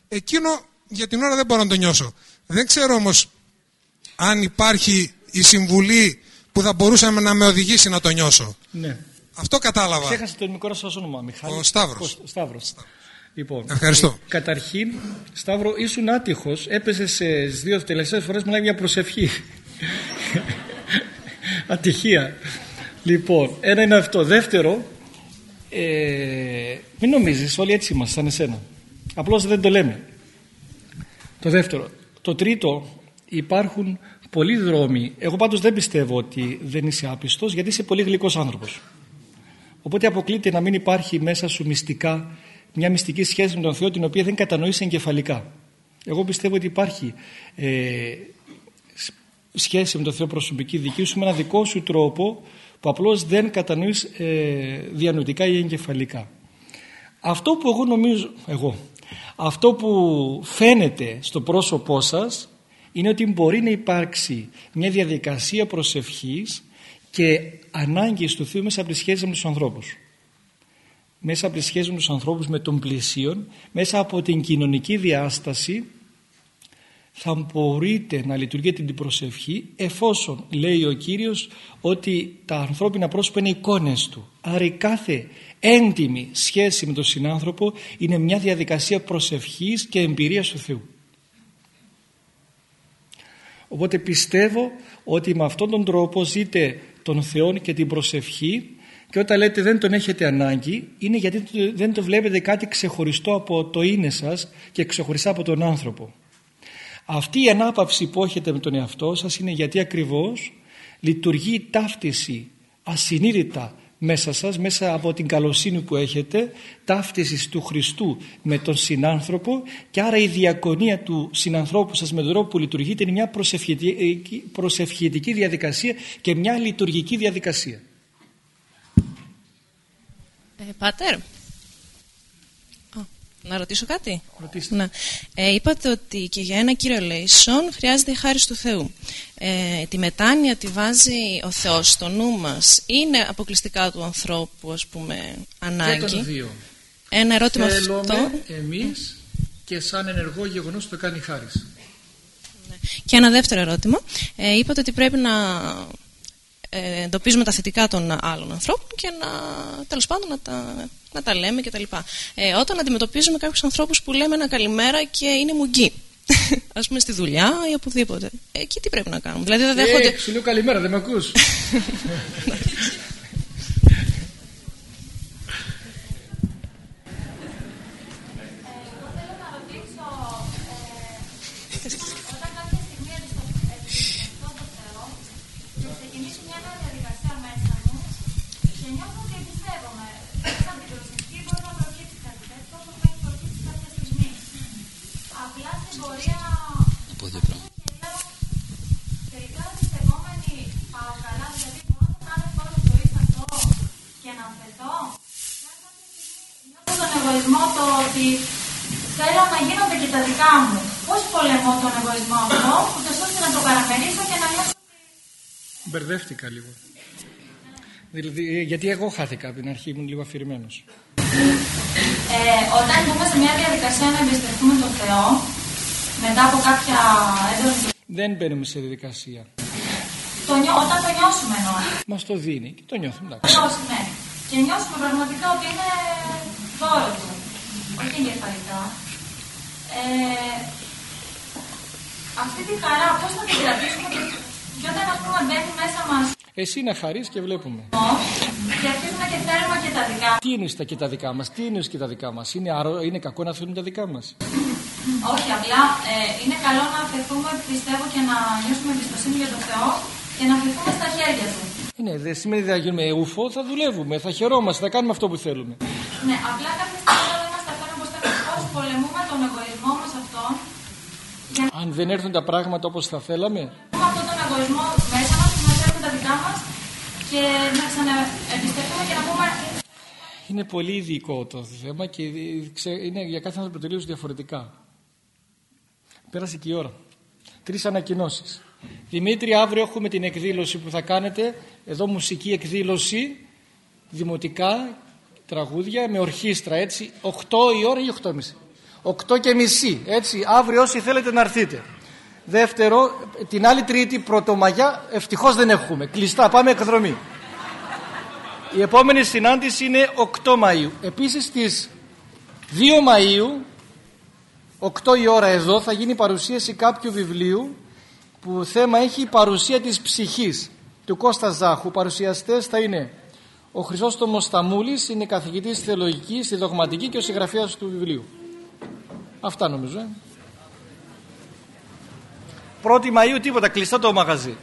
Εκείνο για την ώρα δεν μπορώ να το νιώσω. Δεν ξέρω όμως αν υπάρχει η συμβουλή που θα μπορούσαμε να με οδηγήσει να το νιώσω. Ναι. Αυτό κατάλαβα. Ξέχασε το μικρό σας όνομα, Μιχάλη. Ο Σταύρος. Ο Σταύρος. Λοιπόν, Ευχαριστώ. Ε, καταρχήν, Σταύρο, ήσουν άτυχος. Έπεσε σε δύο τελευταίες φορές μιλάει μια προσευχή. Ατυχία. Λοιπόν, ένα είναι αυτό. Δεύτερο, ε, μην νομίζεις, όλοι έτσι είμαστε, σαν εσένα. Απλώς δεν το λέμε. Το δεύτερο. Το τρίτο, υπάρχουν πολλοί δρόμοι. Εγώ πάντως δεν πιστεύω ότι δεν είσαι άπιστος, γιατί είσαι πολύ γλυκός άνθρωπος. Οπότε αποκλείται να μην υπάρχει μέσα σου μυστικά μια μυστική σχέση με τον Θεό την οποία δεν κατανοείς εγκεφαλικά. Εγώ πιστεύω ότι υπάρχει ε, σχέση με τον Θεό προσωπική δική σου με ένα δικό σου τρόπο που απλώς δεν κατανοείς ε, διανοητικά ή εγκεφαλικά. Αυτό που εγώ νομίζω, εγώ, αυτό που φαίνεται στο πρόσωπό σας είναι ότι μπορεί να υπάρξει μια διαδικασία προσευχής και ανάγκες του Θεού μέσα από τις σχέσεις με τους ανθρώπους. Μέσα από τις σχέσεις με τους ανθρώπους με τον πλησίον, μέσα από την κοινωνική διάσταση θα μπορείτε να λειτουργείτε την προσευχή εφόσον λέει ο Κύριος ότι τα ανθρώπινα πρόσωπα είναι εικόνες Του. Άρα η κάθε έντιμη σχέση με τον συνάνθρωπο είναι μια διαδικασία προσευχής και εμπειρίας του Θεού. Οπότε πιστεύω ότι με αυτόν τον τρόπο ζείτε τον Θεό και την προσευχή και όταν λέτε δεν τον έχετε ανάγκη είναι γιατί δεν το βλέπετε κάτι ξεχωριστό από το είναι σας και ξεχωριστά από τον άνθρωπο. Αυτή η ανάπαυση που έχετε με τον εαυτό σας είναι γιατί ακριβώς λειτουργεί η ταύτιση ασυνείδητα μέσα σας, μέσα από την καλοσύνη που έχετε, ταύτισης του Χριστού με τον συνάνθρωπο και άρα η διακονία του συνανθρώπου σας με τον τρόπο που λειτουργείτε είναι μια προσευχητική διαδικασία και μια λειτουργική διαδικασία. Ε, πάτερ, να ρωτήσω κάτι; Ρωτήστε. Να. Ε, είπατε ότι και για ένα κύριο Λέισον χρειάζεται η χάρη του Θεού. Ε, τη μετάνοια τη βάζει ο Θεός στο νου μας. Είναι αποκλειστικά του ανθρώπου, ας πούμε, ανάγκη. Και των δύο. Ένα ερώτημα Θέλουμε αυτό. εμείς και σαν ενεργό γεγονός το κάνει χάρης. Και ένα δεύτερο ερώτημα. Ε, είπατε ότι πρέπει να ε, εντοπίζουμε τα θετικά των άλλων ανθρώπων και να, τέλος πάντων να τα, να τα λέμε κτλ. Ε, όταν αντιμετωπίζουμε κάποιους ανθρώπους που λέμε ένα καλημέρα και είναι μουγγί, ας πούμε στη δουλειά ή οπουδήποτε, εκεί τι πρέπει να κάνουμε; Δηλαδή δεν δέχονται... Ε, σου λέω καλημέρα, δεν με ακούς. Όταν κάποια στιγμή εμπιστευτώ τον Θεό και ξεκινήσω μια νέα διαδικασία μέσα μου και νιώθω ότι εμπιστεύομαι. Σαν την προσευχή μπορεί να προκύψει κάτι τέτοιο όπως με έχει προκύψει κάποια στιγμή. Απλά στην πορεία και λέω τελικά εμπιστευόμενοι πάω καλά, δηλαδή μπορώ να κάνω εύκολο ζωή σε αυτό και να αμφεθώ. Και αν κάποια στιγμή νιώθω τον εγωισμό το ότι θέλω να γίνονται και τα δικά μου. Πώς πολεμώ τον εγωισμό αυτό, ούτως ώστε να το παραμερίσω και να νιώσω Μπερδεύτηκα λίγο. Δηλαδή, ε, γιατί εγώ χάθηκα από την αρχή, ήμουν λίγο αφηρημένος. Ε, όταν μπούμε σε μια διαδικασία να εμπιστευτούμε τον Θεό, μετά από κάποια έντονη Δεν μπαίνουμε σε διαδικασία. το νιώ, όταν το νιώσουμε εννοώ. Μας το δίνει και το νιώθουμε. Το Εντάξει. νιώσουμε, ναι. Και νιώσουμε πραγματικά ότι είναι δώρο του. Όχι εγκεφαλικά. Ε, αυτή τη χαρά πώς θα την κρατήσουμε και, και όταν ας πούμε μπαίνει μέσα μας; Εσύ να χαρείς και βλέπουμε. και αρχίζουμε και θέλουμε και τα δικά Τι είναι στα και τα δικά μας, τι είναι και τα δικά μας; Είναι, αρο- είναι κακό να θέλουμε τα δικά μας; Όχι, απλά ε, είναι καλό να αφαιθούμε, πιστεύω, και να νιώσουμε εμπιστοσύνη για τον Θεό και να αφαιθούμε στα χέρια του. Ε, Ναι, δεν σημαίνει ότι θα γίνουμε ουφό, θα δουλεύουμε, θα χαιρόμαστε, θα κάνουμε αυτό που θέλουμε. Ναι, απλά κάποια στιγμή όταν είμαστε αυτόν όπως θέλουμε, πώς πολεμούμε τον εγωισμό μας αυτόν για να Αν δεν έρθουν τα πράγματα όπως θα θέλαμε, έχουμε αυτόν τον εγωισμό μέσα μας που μας έρχονται τα δικά μας και να ξαναεμπιστευτούμε και να πούμε είναι πολύ ειδικό το θέμα και ξε- είναι για κάθε άνθρωπο τελείως διαφορετικά. Πέρασε και η ώρα. Τρεις ανακοινώσεις. Δημήτρη, αύριο έχουμε την εκδήλωση που θα κάνετε. Εδώ μουσική εκδήλωση, δημοτικά, τραγούδια με ορχήστρα, έτσι. 8 η ώρα ή 8.30. 8 και μισή, έτσι. Αύριο όσοι θέλετε να έρθετε. Δεύτερο, την άλλη τρίτη πρωτομαγιά, ευτυχώς δεν έχουμε. Κλειστά, πάμε εκδρομή. Η επόμενη συνάντηση είναι 8 Μαΐου. Επίσης στις 2 Μαΐου, 8 η ώρα εδώ, θα γίνει παρουσίαση κάποιου βιβλίου που θέμα έχει η παρουσία της ψυχής του Κώστα Ζάχου. Παρουσιαστές θα είναι ο Χρυσόστομος Σταμούλης, είναι καθηγητής θεολογικής, στη δογματική και ο συγγραφέας του βιβλίου. Αυτά νομίζω. Ε. 1η Μαΐου τίποτα, κλειστό το μαγαζί.